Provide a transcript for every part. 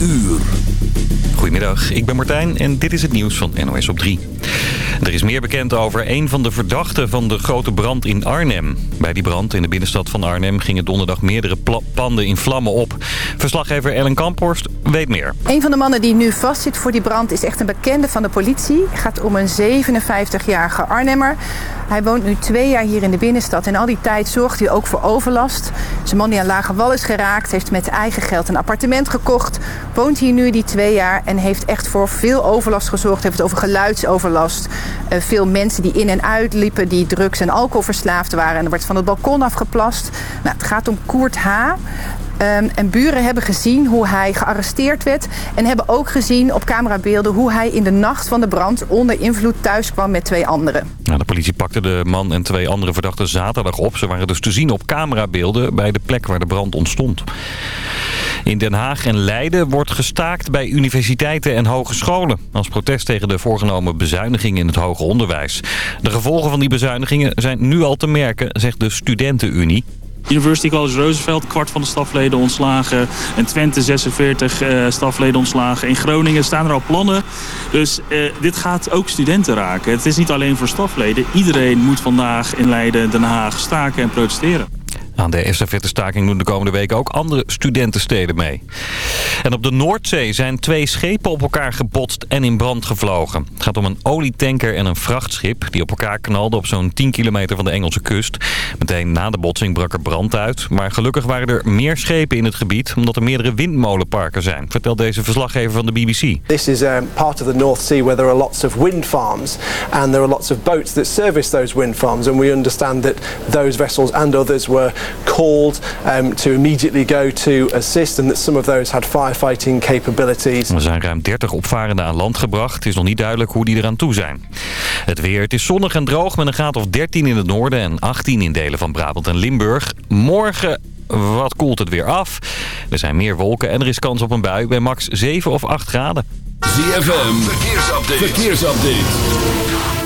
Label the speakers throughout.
Speaker 1: uur.
Speaker 2: Goedemiddag, ik ben Martijn en dit is het nieuws van NOS op 3. Er is meer bekend over een van de verdachten van de grote brand in Arnhem. Bij die brand in de binnenstad van Arnhem gingen donderdag meerdere panden in vlammen op. Verslaggever Ellen Kamphorst weet meer.
Speaker 3: Een van de mannen die nu vastzit voor die brand is echt een bekende van de politie. Het gaat om een 57-jarige Arnhemmer. Hij woont nu twee jaar hier in de binnenstad en al die tijd zorgt hij ook voor overlast. Zijn man die aan lage wal is geraakt, heeft met eigen geld een appartement gekocht. Woont hier nu die twee jaar en heeft echt voor veel overlast gezorgd. Heeft het over geluidsoverlast. Uh, veel mensen die in en uit liepen, die drugs- en alcoholverslaafd waren. En er wordt van het balkon afgeplast. Nou, het gaat om Koert H. Um, en buren hebben gezien hoe hij gearresteerd werd. En hebben ook gezien op camerabeelden hoe hij in de nacht van de brand onder invloed thuis kwam met twee anderen.
Speaker 2: Nou, de politie pakte de man en twee andere verdachten zaterdag op. Ze waren dus te zien op camerabeelden bij de plek waar de brand ontstond. In Den Haag en Leiden wordt gestaakt bij universiteiten en hogescholen... als protest tegen de voorgenomen bezuinigingen in het hoger onderwijs. De gevolgen van die bezuinigingen zijn nu al te merken, zegt de Studentenunie.
Speaker 4: University College Roosevelt, kwart van de stafleden ontslagen. En Twente 46 uh, stafleden ontslagen. In Groningen staan er al plannen. Dus uh, dit gaat ook studenten raken. Het is niet alleen voor stafleden. Iedereen moet vandaag in Leiden, Den Haag staken en protesteren.
Speaker 2: Aan de estafette-staking doen de komende weken ook andere studentensteden mee. En op de Noordzee zijn twee schepen op elkaar gebotst en in brand gevlogen. Het gaat om een olietanker en een vrachtschip die op elkaar knalden op zo'n 10 kilometer van de Engelse kust. Meteen na de botsing brak er brand uit. Maar gelukkig waren er meer schepen in het gebied omdat er meerdere windmolenparken zijn. Vertelt deze verslaggever van de BBC.
Speaker 5: This is um, part of the North Sea where there are lots of wind farms and there are lots of boats that service those wind farms and we understand that those vessels and others were called um, to immediately go to assist and that some of those had firefighting capabilities.
Speaker 2: Er zijn ruim 30 opvarenden aan land gebracht. Het is nog niet duidelijk hoe die eraan toe zijn. Het weer, het is zonnig en droog met een graad of 13 in het noorden en 18 in delen van Brabant en Limburg. Morgen wat koelt het weer af. Er zijn meer wolken en er is kans op een bui bij max 7 of 8 graden.
Speaker 1: ZFM, verkeersupdate. verkeersupdate.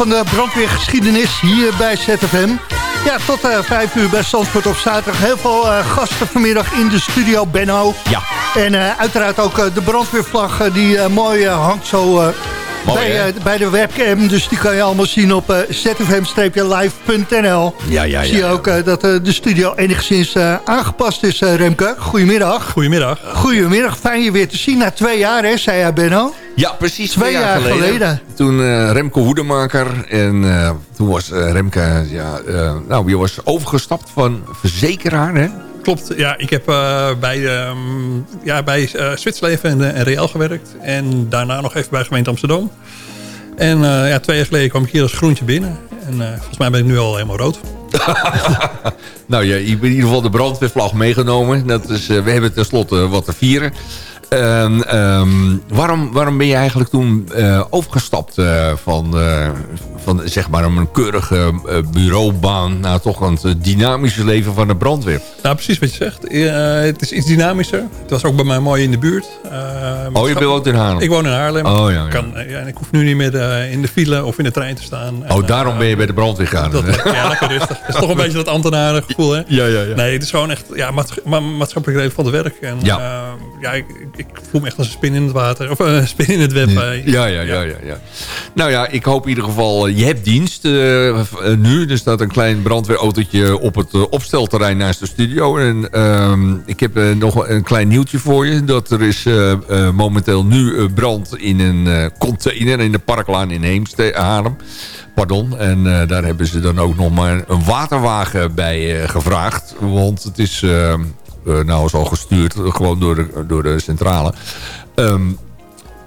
Speaker 6: Van de brandweergeschiedenis hier bij ZFM. Ja, tot uh, vijf uur bij Zandvoort op zaterdag. Heel veel uh, gasten vanmiddag in de studio, Benno.
Speaker 7: Ja.
Speaker 6: En uh, uiteraard ook de brandweervlag die mooi hangt zo bij, bij, de webcam. Dus die kan je allemaal zien op zfm-live.nl.
Speaker 7: Ja, ja, ja.
Speaker 6: Zie je ook dat de studio enigszins aangepast is, Remke. Goedemiddag.
Speaker 8: Goedemiddag.
Speaker 6: Goedemiddag, fijn je weer te zien na twee jaar, hè, zei jij, Benno.
Speaker 7: Ja, precies twee, jaar, geleden. Toen uh, Remco Hoedemaker. En uh, toen was uh, Remke, ja, nou, je was overgestapt van verzekeraar, hè?
Speaker 8: Klopt, ja. Ik heb bij, um, ja, bij Zwitserleven en, en Real gewerkt. En daarna nog even bij gemeente Amsterdam. En ja, twee jaar geleden kwam ik hier als groentje binnen. En volgens mij ben ik nu al helemaal rood.
Speaker 7: nou ja, je hebt in ieder geval de brandweervlag meegenomen. Dat is, we hebben tenslotte wat te vieren. Um, um, waarom, waarom ben je eigenlijk toen uh, overgestapt uh, van, uh, van zeg maar een keurige bureaubaan naar toch een dynamische leven van de brandweer?
Speaker 8: Nou, precies wat je zegt. het is iets dynamischer. Het was ook bij mij mooi in de buurt.
Speaker 7: oh, je woont in Haarlem?
Speaker 8: Ik woon in Haarlem.
Speaker 7: Oh, ja, ja.
Speaker 8: Kan, ja, en ik hoef nu niet meer in de file of in de trein te staan.
Speaker 7: Oh, daarom ben je bij de brandweer gegaan?
Speaker 8: Dat, ja, lekker rustig. Het is toch een beetje dat ambtenarengevoel, hè?
Speaker 7: Ja, ja, ja.
Speaker 8: Nee, het is gewoon echt ja, maatschappelijk leven van de werk. En,
Speaker 7: ja.
Speaker 8: ja, ik, ik voel me echt als een spin in het water. Of een spin in het web.
Speaker 7: Ja, ja, ja, ja, ja. Nou ja, ik hoop in ieder geval... Je hebt dienst uh, nu. Er staat een klein brandweerautootje op het opstelterrein naast de studio. En uh, ik heb nog een klein nieuwtje voor je. Dat er is momenteel nu brand in een container in de Parklaan in Heemstede, Haarlem. Pardon. En daar hebben ze dan ook nog maar een waterwagen bij gevraagd. Want het is uh, nou is al gestuurd, gewoon door de, door de centrale. Um,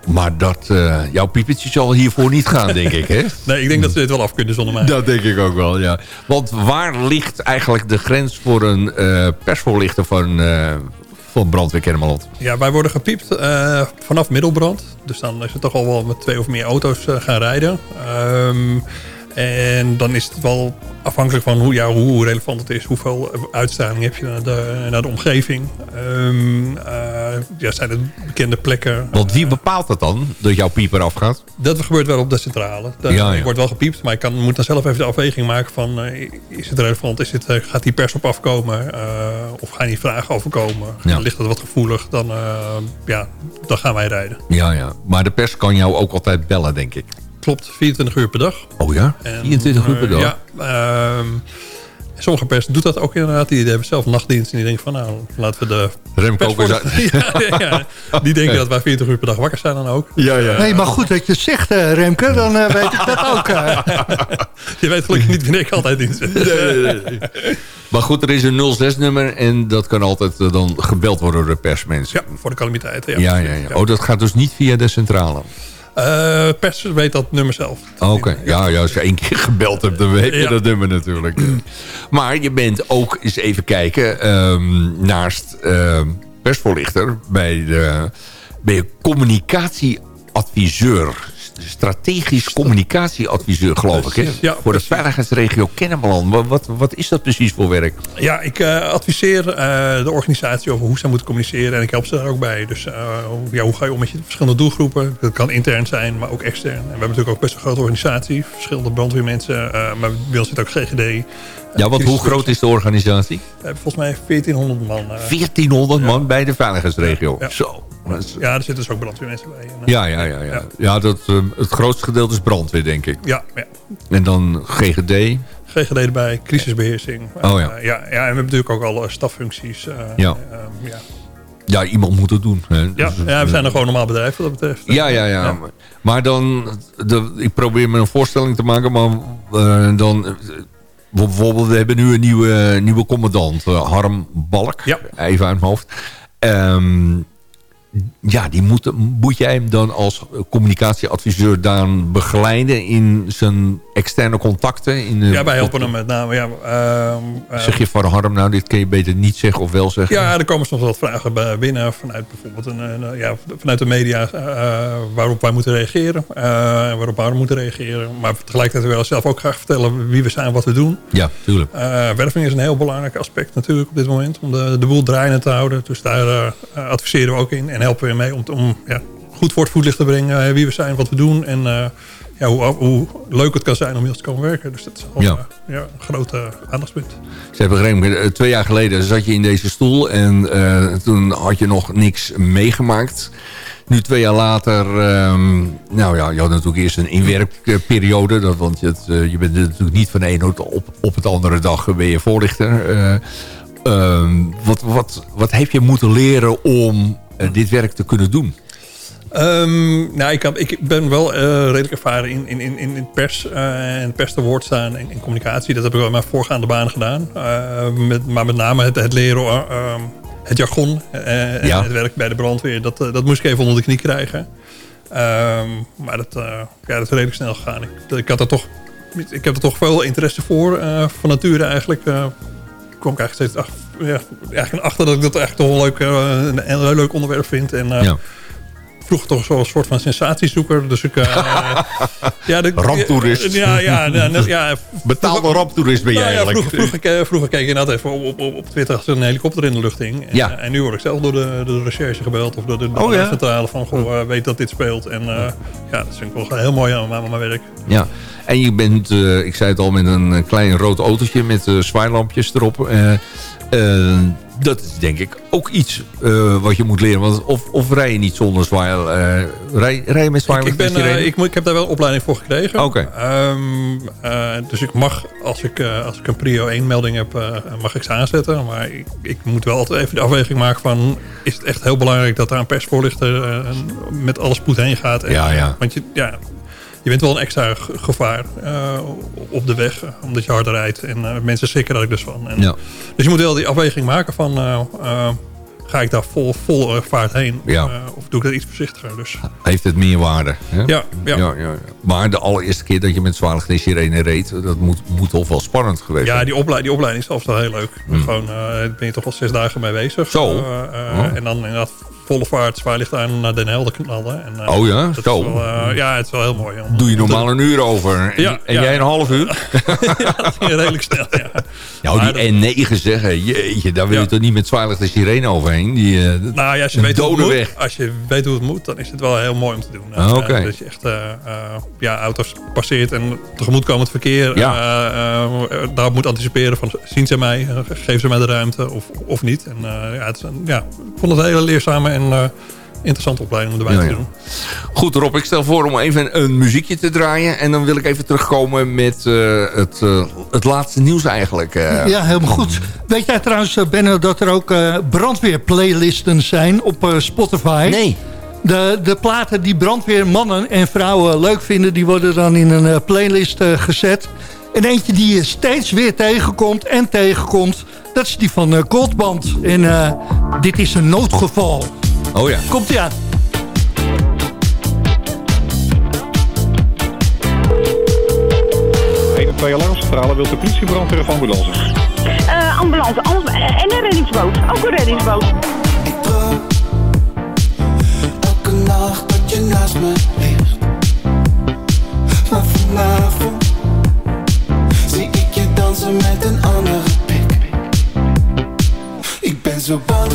Speaker 7: maar dat, uh, jouw piepetje zal hiervoor niet gaan, denk ik, hè?
Speaker 8: Nee, ik denk dat ze dit wel af kunnen zonder mij.
Speaker 7: Dat denk ik ook wel, ja. Want waar ligt eigenlijk de grens voor een uh, persvoorlichter van, uh, van Brandweer Kennemerland?
Speaker 8: Ja, wij worden gepiept vanaf middelbrand. Dus dan is het toch al wel met twee of meer auto's gaan rijden. Um, en dan is het wel afhankelijk van hoe, ja, hoe relevant het is. Hoeveel uitstraling heb je naar de, naar de omgeving. Um, uh, ja, zijn het bekende plekken.
Speaker 7: Want wie bepaalt het dan, dat jouw pieper afgaat?
Speaker 8: Dat gebeurt wel op de centrale. Dat, ja, ja. Ik word wel gepiept, maar ik kan, moet dan zelf even de afweging maken van... Uh, is het relevant, is het, uh, gaat die pers op afkomen? of gaan die vragen overkomen? Ja. ligt dat wat gevoelig, dan, ja, dan gaan wij rijden.
Speaker 7: Ja, ja. Maar de pers kan jou ook altijd bellen, denk ik.
Speaker 8: Klopt, 24 uur per dag.
Speaker 7: Oh ja? 24 uur per dag?
Speaker 8: Ja. Uh, sommige pers doet dat ook inderdaad. Die hebben zelf nachtdienst en die denken van nou, laten we de...
Speaker 7: Remco ook
Speaker 8: ja, ja, Die denken dat wij 40 uur per dag wakker zijn dan ook.
Speaker 6: Ja, ja. Nee, maar goed dat je het zegt, uh, Remke. Dan uh, weet ik dat ook. Uh.
Speaker 8: je weet gelukkig niet wanneer ik altijd dienst heb.
Speaker 7: Nee, nee, nee. Maar goed, er is een 06-nummer en dat kan altijd dan gebeld worden door de persmensen.
Speaker 8: Ja, voor de calamiteiten.
Speaker 7: Ja, ja, ja, ja. Oh, dat gaat dus niet via de centrale?
Speaker 8: Uh, pers weet dat nummer zelf.
Speaker 7: Oké, ja, ja, als je één keer gebeld hebt, dan weet je dat nummer natuurlijk. maar je bent ook, eens even kijken, um, naast uh, persvoorlichter... bij de, ben je communicatieadviseur strategisch communicatieadviseur, geloof ik. Hè? Ja, voor de veiligheidsregio Kennemerland. Wat, wat, is dat precies voor werk?
Speaker 8: Ja, ik uh, adviseer uh, de organisatie over hoe ze moeten communiceren. En ik help ze daar ook bij. Dus uh, ja, hoe ga je om met je verschillende doelgroepen? Dat kan intern zijn, maar ook extern. En we hebben natuurlijk ook best een grote organisatie. Verschillende brandweermensen. maar bij ons zit ook GGD.
Speaker 7: Ja, want hoe groot is de organisatie?
Speaker 8: We hebben volgens mij 1400 man.
Speaker 7: 1400 man bij de veiligheidsregio. Zo.
Speaker 8: Ja, er zitten dus ook brandweermensen bij. En,
Speaker 7: ja, ja, ja, ja. ja. dat, uh, het grootste gedeelte is brandweer, denk ik.
Speaker 8: Ja, ja.
Speaker 7: En dan GGD?
Speaker 8: GGD erbij, crisisbeheersing.
Speaker 7: Oh ja.
Speaker 8: Ja, ja, en we hebben natuurlijk ook alle staffuncties.
Speaker 7: Ja.
Speaker 8: ja.
Speaker 7: ja, iemand moet het doen. Hè.
Speaker 8: Ja,
Speaker 7: Dus,
Speaker 8: ja, we
Speaker 7: eh,
Speaker 8: zijn een gewoon normaal bedrijf wat dat betreft.
Speaker 7: Ja, ja, ja. Maar dan, de, ik probeer me een voorstelling te maken, maar eh, dan... bijvoorbeeld, we hebben nu een nieuwe, nieuwe commandant, eh, Harm Balk.
Speaker 8: Ja.
Speaker 7: Even uit mijn hoofd. Ehm, ja, die moet, moet jij hem dan als communicatieadviseur dan begeleiden in zijn externe contacten? In
Speaker 8: Ja, wij helpen hem met name. Ja, ehm, eh,
Speaker 7: Zeg je van Harm, nou dit kun je beter niet zeggen of wel zeggen?
Speaker 8: Ja, er komen soms wat vragen binnen vanuit bijvoorbeeld een, een, ja, vanuit de media eh, waarop wij moeten reageren. eh, waarop wij moeten reageren. Maar tegelijkertijd willen we zelf ook graag vertellen wie we zijn, wat we doen.
Speaker 7: Ja, tuurlijk.
Speaker 8: Eh, werving is een heel belangrijk aspect natuurlijk op dit moment. Om de, de boel draaiende te houden. Dus daar adviseren we ook in. En helpen we mee om, om ja, goed voor het voetlicht te brengen. eh, wie we zijn, wat we doen. En eh, ja, hoe, hoe leuk het kan zijn om hier te komen werken. Dus dat is
Speaker 7: Ja.
Speaker 8: eh, ja, een groot eh, aandachtspunt.
Speaker 7: Ze hebben begrepen, twee jaar geleden zat je in deze stoel en toen had je nog niks meegemaakt. Nu twee jaar later, ehm, nou ja, je had natuurlijk eerst een inwerkperiode. Dat, want je, het, je bent natuurlijk niet van de ene op, op het andere dag ben je voorlichter. Eh, ehm, wat, wat, wat heb je moeten leren om dit werk te kunnen doen?
Speaker 8: Ehm, nou, ik, ik ben wel eh, redelijk ervaren in, in, in, in pers eh, en pers te woord staan en in communicatie. Dat heb ik wel in mijn voorgaande baan gedaan. Eh, met, maar met name het, het leren, eh, ehm, het jargon eh, en
Speaker 7: Ja.
Speaker 8: het werk bij de brandweer. Dat, eh, dat moest ik even onder de knie krijgen. Ehm, maar dat, eh, ja, dat is redelijk snel gegaan. Ik, ik, had er toch, ik heb er toch veel interesse voor, eh, van nature eigenlijk. Kwam ik eigenlijk steeds ach, ja, eigenlijk achter dat ik dat echt wel leuk, eh, een, een heel leuk onderwerp vind. En, eh,
Speaker 7: Ja.
Speaker 8: vroeger toch zo'n soort van sensatiezoeker. Dus ik... eh, ja, de,
Speaker 7: Ramptoerist.
Speaker 8: Ja, ja, ja, net- ja,
Speaker 7: Betaalde ramptoerist ben je
Speaker 8: nou ja,
Speaker 7: eigenlijk.
Speaker 8: vroeger, vroeger keek je inderdaad even op, op, op Twitter als er een helikopter in de lucht hing. En,
Speaker 7: Ja.
Speaker 8: en nu word ik zelf door de, de recherche gebeld of door de,
Speaker 7: Oh
Speaker 8: de
Speaker 7: ja?
Speaker 8: centrale van goh, weet dat dit speelt. En ja, dat vind ik wel heel mooi aan, aan mijn werk.
Speaker 7: Ja, en je bent, eh, ik zei het al, met een eh, klein rood autootje met eh zwaailampjes erop. Dat is denk ik ook iets wat je moet leren. Want of, of rij je niet zonder zwaai... rij, rij je met
Speaker 8: Ik,
Speaker 7: zwaailimpjes?
Speaker 8: ik, ben, ik, moet- ik heb daar wel opleiding voor gekregen.
Speaker 7: Oké.
Speaker 8: Ehm, eh, dus ik mag, als ik, als ik een prio 1 melding heb, mag ik ze aanzetten. Maar ik, ik moet wel altijd even de afweging maken van... is het echt heel belangrijk dat daar een persvoorlichter met alle spoed heen gaat? En,
Speaker 7: Ja, ja.
Speaker 8: Want je, ja, je bent wel een extra ge- gevaar eh, op de weg, eh, omdat je harder rijdt. En eh, mensen schrikken daar dus van. En,
Speaker 7: Ja.
Speaker 8: Dus je moet wel die afweging maken van... ga ik daar vol, vol vaart heen?
Speaker 7: Ja.
Speaker 8: Of doe ik dat iets voorzichtiger? Dus
Speaker 7: Heeft het meer waarde? hè?
Speaker 8: ja, ja.
Speaker 7: Ja, ja, ja. Maar de allereerste keer dat je met zwaarlicht sirene reed... dat moet, moet toch wel spannend geweest
Speaker 8: Ja,
Speaker 7: zijn.
Speaker 8: die, opleiding, die opleiding is zelfs wel heel leuk. Gewoon, eh, daar ben je toch wel zes dagen mee bezig.
Speaker 7: Zo. Oh.
Speaker 8: En dan inderdaad volle vaart, zwaailicht aan naar Den Helder knallen. En, eh,
Speaker 7: Oh ja?
Speaker 8: dat is
Speaker 7: Zo.
Speaker 8: wel, eh, ja, het is wel heel mooi. om-
Speaker 7: Doe je normaal een uur over. En,
Speaker 8: Ja,
Speaker 7: en
Speaker 8: ja.
Speaker 7: jij een half uur?
Speaker 8: ja, dat ging redelijk snel, ja.
Speaker 7: Nou, die N9 zeggen, jeetje, daar wil je toch niet met zwaarlicht de sirene overheen? Die, eh,
Speaker 8: Nou ja, als je, weet hoe het moet, als je weet hoe het moet, dan is het wel heel mooi om te doen.
Speaker 7: Ah,
Speaker 8: dat je echt ja, auto's passeert en tegemoetkomend verkeer
Speaker 7: Ja.
Speaker 8: daarop moet anticiperen van zien ze mij, geven ze mij de ruimte of, of niet. En, ja, het is een, ja, ik vond het een hele leerzame en eh, interessante opleiding om erbij
Speaker 7: Ja,
Speaker 8: te
Speaker 7: ja.
Speaker 8: doen.
Speaker 7: Goed Rob, ik stel voor om even een muziekje te draaien. En dan wil ik even terugkomen met eh, het, eh, het laatste nieuws eigenlijk. eh.
Speaker 6: Ja, helemaal goed. Weet jij trouwens, Benno, dat er ook eh, brandweerplaylisten zijn op eh, Spotify?
Speaker 7: Nee.
Speaker 6: De, de platen die brandweermannen en vrouwen leuk vinden... die worden dan in een eh, playlist gezet. En eentje die je steeds weer tegenkomt en tegenkomt... dat is die van Goldband. En eh, dit is een noodgeval.
Speaker 7: Oh ja.
Speaker 6: Komt-ie aan.
Speaker 9: Een twee alarmcentrale wilt de politie, brandweer of ambulance?
Speaker 10: Eh, ambulance ambul- en een reddingsboot. Ook een reddingsboot.
Speaker 11: Elke nacht dat je naast me ligt Maar vanavond Zie ik je dansen met een andere pik Ik ben zo bang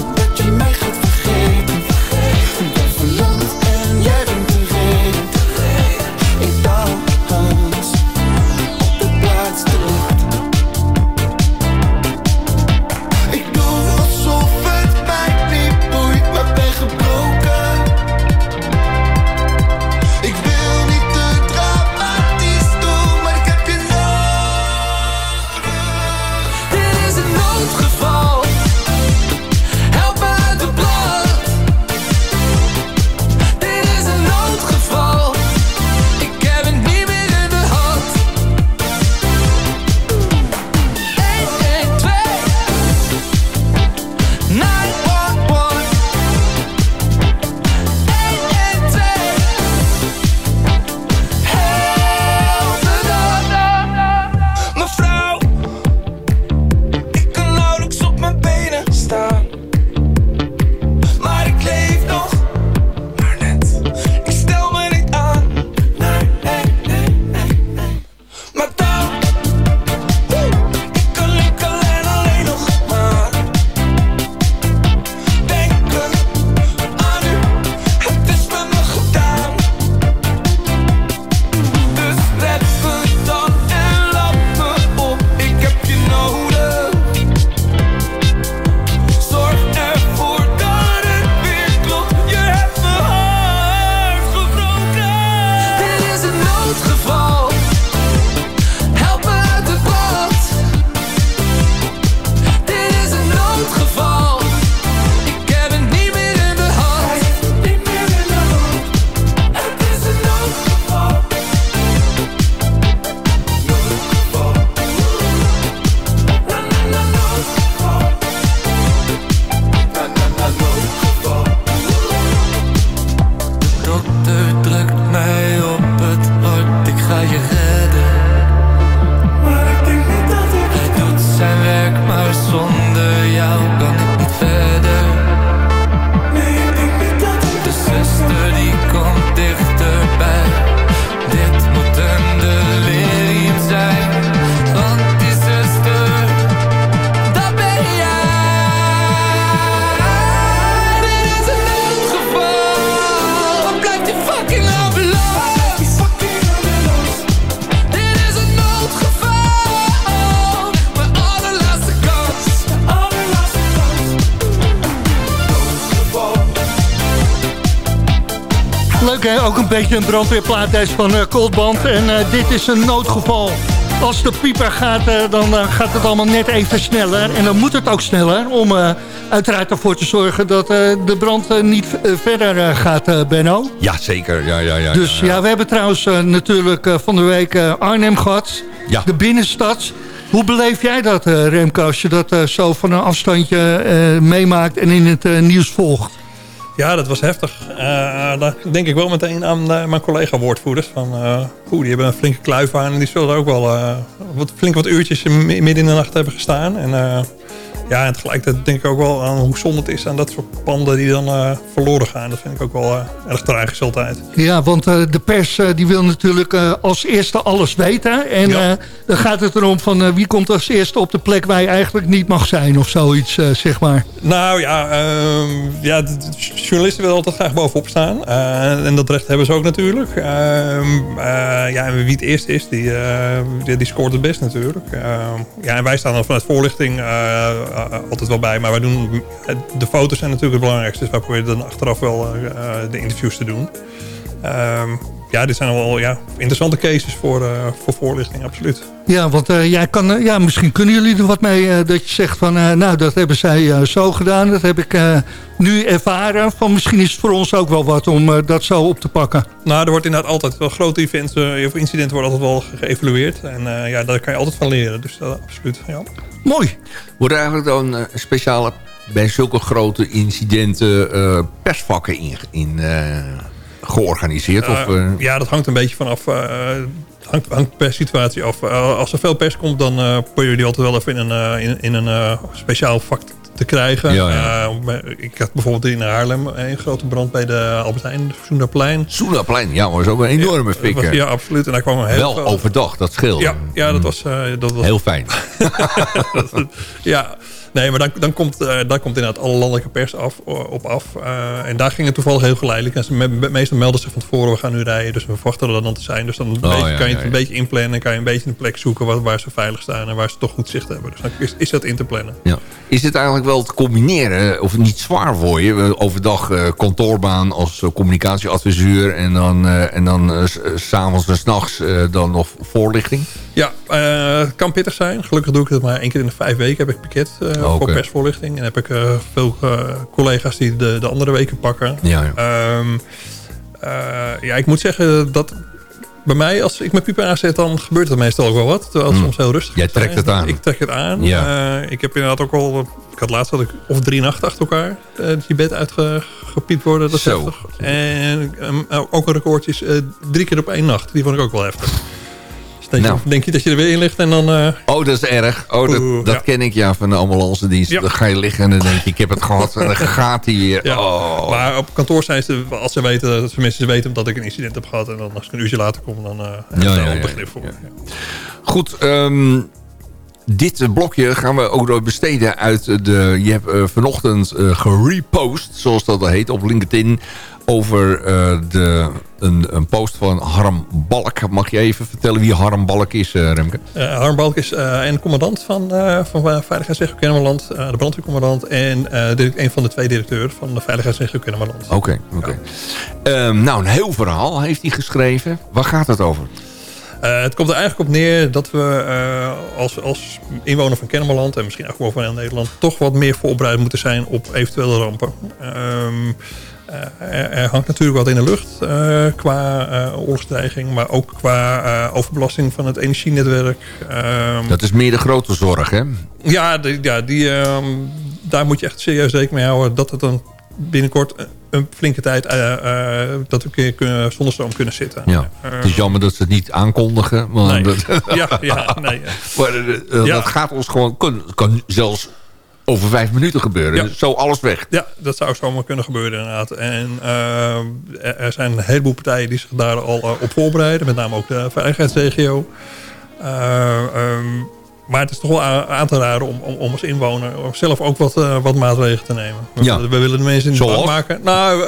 Speaker 6: een beetje een brandweerplaat deze van uh, Coldband. En uh, dit is een noodgeval. Als de pieper gaat, uh, dan gaat het allemaal net even sneller. En dan moet het ook sneller om uiteraard ervoor te zorgen dat de brand niet verder gaat, Benno.
Speaker 7: Ja, zeker. Ja, ja, ja,
Speaker 6: dus ja, ja. we hebben trouwens natuurlijk van de week Arnhem gehad.
Speaker 7: Ja.
Speaker 6: De binnenstad. Hoe beleef jij dat, Remco, als je dat zo van een afstandje meemaakt en in het nieuws volgt?
Speaker 8: Ja, dat was heftig. Dan denk ik wel meteen aan uh, mijn collega-woordvoerders. Van, uh, die hebben een flinke kluif aan en die zullen ook wel wat, flink wat uurtjes midden in de nacht hebben gestaan. En ja, en tegelijkertijd denk ik ook wel aan hoe zonde het is aan dat soort panden die dan uh, verloren gaan. Dat vind ik ook wel uh, erg tragisch altijd.
Speaker 6: Ja, want uh, de pers die wil natuurlijk als eerste alles weten. En ja. dan gaat het erom van wie komt als eerste op de plek waar je eigenlijk niet mag zijn of zoiets, zeg maar.
Speaker 8: Nou ja, ehm, ja de, de journalisten willen altijd graag bovenop staan. en dat recht hebben ze ook natuurlijk. Ehm, ja, en wie het eerst is, die, die, die, scoort het best natuurlijk. Ehm, ja, en wij staan dan vanuit voorlichting altijd wel bij. Maar wij doen, de foto's zijn natuurlijk het belangrijkste. Dus wij proberen dan achteraf wel uh, de interviews te doen. Um, ja, dit zijn wel ja, interessante cases voor, uh, voor voorlichting, absoluut.
Speaker 6: Ja, want uh, jij kan, ja, misschien kunnen jullie er wat mee dat je zegt van... nou, dat hebben zij zo gedaan, dat heb ik nu ervaren. Van misschien is het voor ons ook wel wat om dat zo op te pakken.
Speaker 8: Nou, er wordt inderdaad altijd wel grote events of incidenten worden altijd wel geëvalueerd. En ja, daar kan je altijd van leren, dus absoluut, ja.
Speaker 6: Mooi.
Speaker 7: Worden eigenlijk dan uh, speciale, bij zulke grote incidenten uh, persvakken in, in uh, georganiseerd? of,
Speaker 8: ja, dat hangt een beetje vanaf. hangt, hangt per situatie af. als er veel pers komt, dan probeer je die altijd wel even in een, in, in een speciaal vak te krijgen.
Speaker 7: Ja, ja.
Speaker 8: Ik had bijvoorbeeld in Haarlem een grote brand bij de Albert Heijn. Soenaplein,
Speaker 7: ja, maar is ook een enorme fik.
Speaker 8: Ja, absoluut. En daar kwam heel
Speaker 7: Wel
Speaker 8: veel...
Speaker 7: overdag, dat scheelt.
Speaker 8: Ja, ja dat, was, uh, dat was...
Speaker 7: Heel fijn.
Speaker 8: ja, Nee, maar dan, dan, komt, uh, daar komt inderdaad alle landelijke pers af, op af. Uh, en daar ging het toevallig heel geleidelijk. En ze me, meestal melden ze van tevoren, we gaan nu rijden. Dus we verwachten er dan te zijn. Dus dan oh, beetje, ja, kan je het ja, een beetje inplannen. En kan je een beetje een plek zoeken waar, waar, ze veilig staan. En waar ze toch goed zicht hebben. Dus dan is, is dat in te plannen.
Speaker 7: Ja. Is het eigenlijk wel te combineren? Of niet zwaar voor je? Overdag uh, kantoorbaan als communicatieadviseur. En dan, en dan s'avonds en s'nachts dan nog voorlichting?
Speaker 8: Ja, het kan pittig zijn. Gelukkig doe ik het maar één keer in de vijf weken heb ik pakket okay. voor persvoorlichting. En heb ik uh, veel uh, collega's die de, de andere weken pakken.
Speaker 7: Ja, ja.
Speaker 8: Um, uh, ja, ik moet zeggen dat bij mij, als ik mijn pieper aanzet, dan gebeurt er meestal ook wel wat. Terwijl het mm. soms heel rustig
Speaker 7: Jij trekt het aan.
Speaker 8: Ik trek het aan.
Speaker 7: Ja.
Speaker 8: ik heb inderdaad ook al... Ik had laatst had ik of drie nachten achter elkaar die bed uitgepiept worden. Dat is heftig. En um, ook een recordje is drie keer op één nacht. Die vond ik ook wel heftig. Denk, nou. je, denk je dat je er weer in ligt en dan... Uh...
Speaker 7: Oh, dat is erg. Oh, dat, Oeh, dat ja. ken ik ja van de ambulance dienst. Ja. Dan ga je liggen en dan denk je, ik heb het gehad. En dan gaat hij weer.
Speaker 8: Ja.
Speaker 7: Oh.
Speaker 8: Maar op kantoor zijn ze, als ze weten, ze weten dat ik een incident heb gehad. En dan als ik een uurtje later kom, dan uh, ja, ja, begrip voor.
Speaker 7: Goed, um, dit blokje gaan we ook besteden uit de... Je hebt uh, vanochtend gerepost, zoals dat heet, op LinkedIn... over uh, de, een, een, post van Harm Balk. Mag je even vertellen wie Harm Balk is, Remke?
Speaker 8: Harm Balk is een commandant van, van Veiligheidsregio Kennemerland. de brandweercommandant. En een van de twee directeuren van de Veiligheidsregio Kennemerland.
Speaker 7: Oké, okay, oké. Okay. Um, nou, een heel verhaal heeft hij geschreven. Waar gaat het over?
Speaker 8: Uh, het komt er eigenlijk op neer dat we uh, als, als inwoner van Kennemerland... en misschien ook wel van Nederland... toch wat meer voorbereid moeten zijn op eventuele rampen. Um, uh, er, er, hangt natuurlijk wat in de lucht qua oorlogsdreiging... maar ook qua overbelasting van het energienetwerk.
Speaker 7: Um, dat is meer de grote zorg, hè?
Speaker 8: Ja, die, ja die, um, daar moet je echt serieus rekening mee houden... dat het dan binnenkort een flinke tijd uh, uh, dat we keer kunnen, zonder stroom kunnen zitten.
Speaker 7: Ja. Uh, het is jammer dat ze het niet aankondigen. Maar
Speaker 8: nee.
Speaker 7: dat,
Speaker 8: ja, ja, nee.
Speaker 7: maar, ja. Dat gaat ons gewoon, kan, kan zelfs over vijf minuten gebeuren. Ja. Dus zo alles weg.
Speaker 8: Ja, dat zou zomaar kunnen gebeuren inderdaad. En er, er zijn een heleboel partijen die zich daar al op voorbereiden. Met name ook de veiligheidsregio. Um, maar het is toch wel aan te raden om, om, om als inwoner zelf ook wat, wat maatregelen te nemen. We,
Speaker 7: ja.
Speaker 8: we willen de mensen in de bak maken. Nou,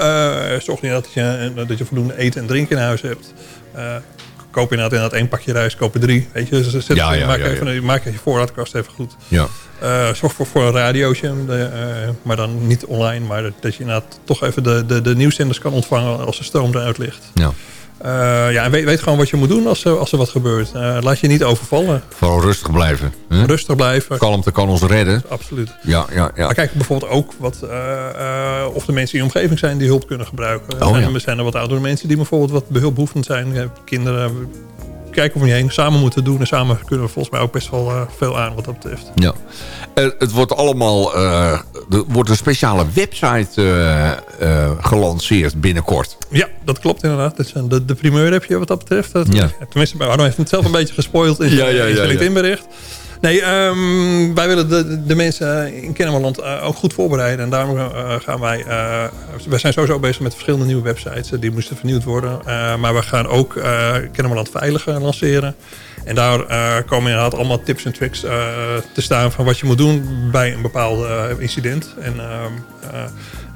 Speaker 8: zorg niet dat je, dat je voldoende eten en drinken in huis hebt. Koop inderdaad, inderdaad één pakje rijst, kopen drie. Weet je, dus zet,
Speaker 7: ja, ja,
Speaker 8: maak,
Speaker 7: ja,
Speaker 8: even, maak je voorraadkast even goed.
Speaker 7: Ja.
Speaker 8: Eh, zorg voor, voor een radiootje, eh, maar dan niet online. Maar dat, dat je inderdaad toch even de, de, de nieuwszenders kan ontvangen als de stroom eruit ligt.
Speaker 7: Ja.
Speaker 8: Eh, ja, en weet, weet gewoon wat je moet doen als, er- als er wat gebeurt. Laat je niet overvallen.
Speaker 7: Vooral rustig blijven. hè?
Speaker 8: Rustig blijven.
Speaker 7: Kalmte kan ons redden.
Speaker 8: Absoluut.
Speaker 7: Ja, ja, ja.
Speaker 8: Maar kijk bijvoorbeeld ook wat, of de mensen in je omgeving zijn die hulp kunnen gebruiken.
Speaker 7: Oh,
Speaker 8: en
Speaker 7: ja.
Speaker 8: er zijn er wat oudere mensen die bijvoorbeeld wat behulpbehoevend zijn. Kinderen, kijk om je heen. Samen moeten doen. En samen kunnen we volgens mij ook best wel eh, veel aan wat dat betreft.
Speaker 7: Ja. Eh, het wordt allemaal... eh, er wordt een speciale website eh, eh, gelanceerd binnenkort.
Speaker 8: Ja, dat klopt inderdaad. Dat is een- de, de primeur heb je wat dat betreft. Dat,
Speaker 7: Ja.
Speaker 8: Tenminste, Arno heeft het zelf een beetje gespoild in zijn,
Speaker 7: Ja, ja,
Speaker 8: zijn
Speaker 7: ja, ja.
Speaker 8: LinkedIn-bericht. Nee, ehm, wij willen de, de mensen in Kennemerland eh, ook goed voorbereiden. En daarom eh, gaan wij... eh wij zijn sowieso bezig met verschillende nieuwe websites. die moesten vernieuwd worden. Maar we gaan ook Kennemerland Veilig eh, lanceren. En daar eh, komen inderdaad allemaal tips en tricks te staan... van wat je moet doen bij een bepaald incident. En... ehm,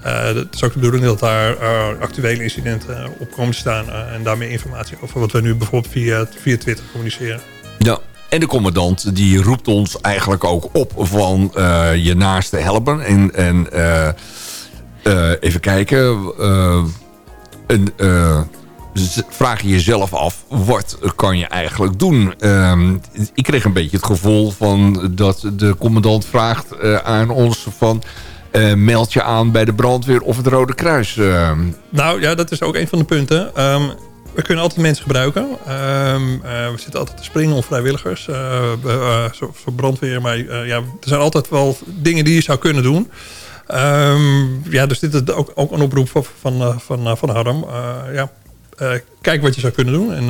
Speaker 8: uh, het is ook de bedoeling dat daar actuele incidenten op komen te staan. en daarmee informatie over wat we nu bijvoorbeeld via, via Twitter communiceren.
Speaker 7: Ja. En de commandant die roept ons eigenlijk ook op van eh, je naaste helpen. En, en eh, eh, even kijken. vraag je jezelf af, wat kan je eigenlijk doen? Ehm, ik kreeg een beetje het gevoel van dat de commandant vraagt aan ons van... meld je aan bij de brandweer of het Rode Kruis.
Speaker 8: Nou ja, dat is ook een van de punten. Ehm, we kunnen altijd mensen gebruiken. Ehm, eh, we zitten altijd te springen om vrijwilligers. eh, eh, zo, brandweer. Maar ja, er zijn altijd wel dingen die je zou kunnen doen. Ehm, ja, dus dit is ook, ook een oproep van, van, van, van Harm. Ja, kijk wat je zou kunnen doen. En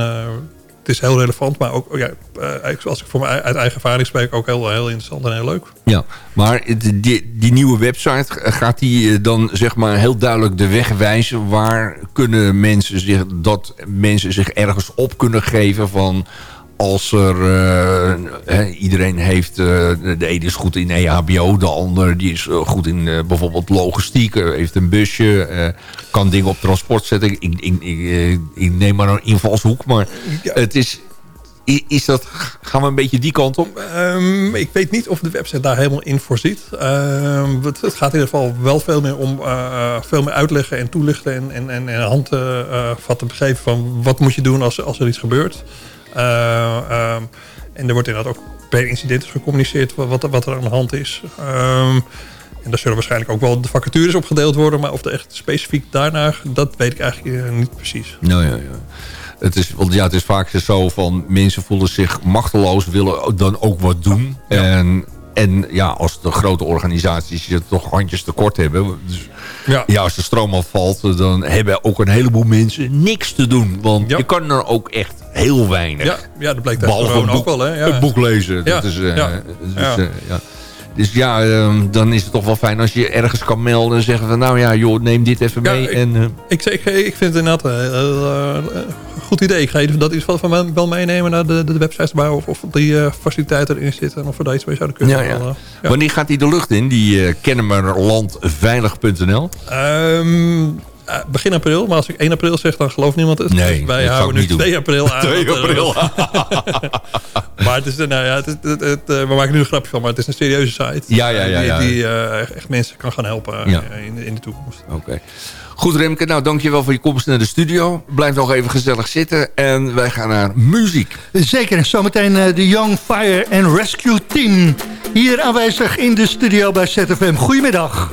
Speaker 8: het is heel relevant, maar ook, ja, eh, als ik voor mij uit eigen ervaring spreek, ook heel, heel interessant en heel leuk.
Speaker 7: Ja, maar die, die, nieuwe website, gaat die eh, dan zeg maar heel duidelijk de weg wijzen... waar kunnen mensen zich, dat mensen zich ergens op kunnen geven van... als er, eh, iedereen heeft, eh, de ene is goed in EHBO... de ander die is eh, goed in bijvoorbeeld logistiek, heeft een busje... kan dingen op transport zetten. Ik, ik, ik, ik neem maar een invalshoek, maar het is... Is dat, gaan we een beetje die kant op?
Speaker 8: Ehm, ik weet niet of de website daar helemaal in voorziet. Ehm, het, het gaat in ieder geval wel veel meer om veel meer uitleggen en toelichten en, en, en, en handvatten geven van wat moet je doen als, als er iets gebeurt. Eh, ehm, en er wordt inderdaad ook per incident gecommuniceerd wat, wat, er aan de hand is. Ehm, en daar zullen waarschijnlijk ook wel de vacatures opgedeeld worden. Maar of er echt specifiek daarna, dat weet ik eigenlijk eh, niet precies.
Speaker 7: Nou ja, ja. Het is, want ja, het is vaak zo van mensen voelen zich machteloos, willen dan ook wat doen. En, en ja, als de grote organisaties je toch handjes tekort hebben. Dus,
Speaker 8: ja.
Speaker 7: ja, als de stroom afvalt, dan hebben ook een heleboel mensen niks te doen. Want je kan er ook echt heel weinig.
Speaker 8: Ja, ja dat blijkt
Speaker 7: Behalve
Speaker 8: ook wel. Hè? Ja.
Speaker 7: een boek lezen.
Speaker 8: Ja,
Speaker 7: Dat is, dus,
Speaker 8: ja.
Speaker 7: ja. Dus ja, ehm, dan is het toch wel fijn als je ergens kan melden en zeggen van nou ja, joh, neem dit even mee.
Speaker 8: ik,
Speaker 7: en, eh,
Speaker 8: ik, ik, ik vind het inderdaad een goed idee. Ik ga dat in ieder geval van wel meenemen naar de, de websites bouwen. Of, of die eh, faciliteiten erin zitten. En of we daar iets mee zouden kunnen.
Speaker 7: Ja. Wanneer gaat die de lucht in, die uh, kennemerlandveilig.nl?
Speaker 8: Ehm, eh, begin april, maar als ik 1 april zeg, dan gelooft niemand het.
Speaker 7: Nee,
Speaker 8: Dus wij houden
Speaker 7: ik
Speaker 8: nu
Speaker 7: niet
Speaker 8: 2
Speaker 7: doen.
Speaker 8: april aan.
Speaker 7: 2
Speaker 8: want, eh,
Speaker 7: april.
Speaker 8: maar het is, eh, nou ja, het, is- het, het, eh, we maken nu een grapje van, maar het is een serieuze site.
Speaker 7: Ja, ja, ja,
Speaker 8: Die,
Speaker 7: ja.
Speaker 8: die eh, echt mensen kan gaan helpen eh,
Speaker 7: Ja.
Speaker 8: in, de- in de toekomst.
Speaker 7: Oké. Goed Remke, nou dankjewel voor je komst naar de studio. Blijf nog even gezellig zitten en wij gaan naar muziek.
Speaker 6: Zeker, zometeen eh, de Young Fire and Rescue Team. Hier aanwezig in de studio bij ZFM. Goedemiddag.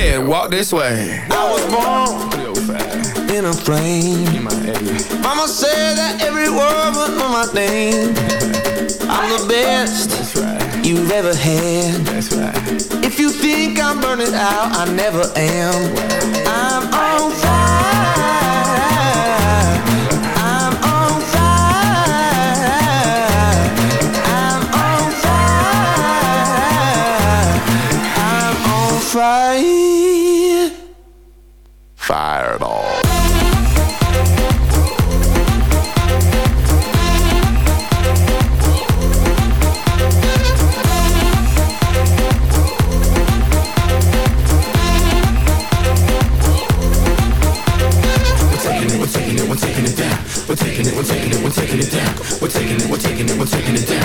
Speaker 12: Said, walk this way.
Speaker 13: I was born in a flame. Mama said that every word was my name. I'm the best you've ever had. Right. If you think I'm burning out, I never am. I'm on fire. I'm on fire. I'm on fire. I'm on fire.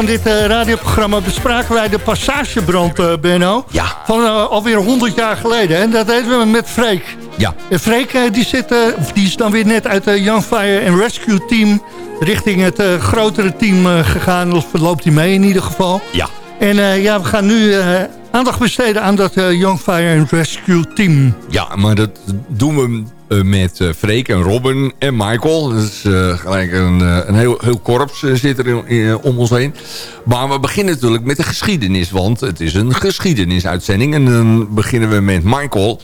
Speaker 6: Van dit eh, radioprogramma bespraken wij de passagebrand, eh, Benno.
Speaker 7: Ja.
Speaker 6: Van eh, alweer 100 jaar geleden. En dat deden we met Freek.
Speaker 7: Ja.
Speaker 6: En Freek die, zit, of die is dan weer net uit de Young Fire and Rescue Team... richting het grotere team gegaan. Of loopt hij mee in ieder geval.
Speaker 7: Ja.
Speaker 6: En ja, we gaan nu aandacht besteden aan dat Young Fire and Rescue Team.
Speaker 7: Ja, maar dat doen we met eh, Freek en Robin en Michael. Is eh, gelijk een, eh, een heel, heel korps eh, zit er om ons heen. Maar we beginnen natuurlijk met de geschiedenis. Want het is een geschiedenisuitzending. En dan beginnen we met Michael...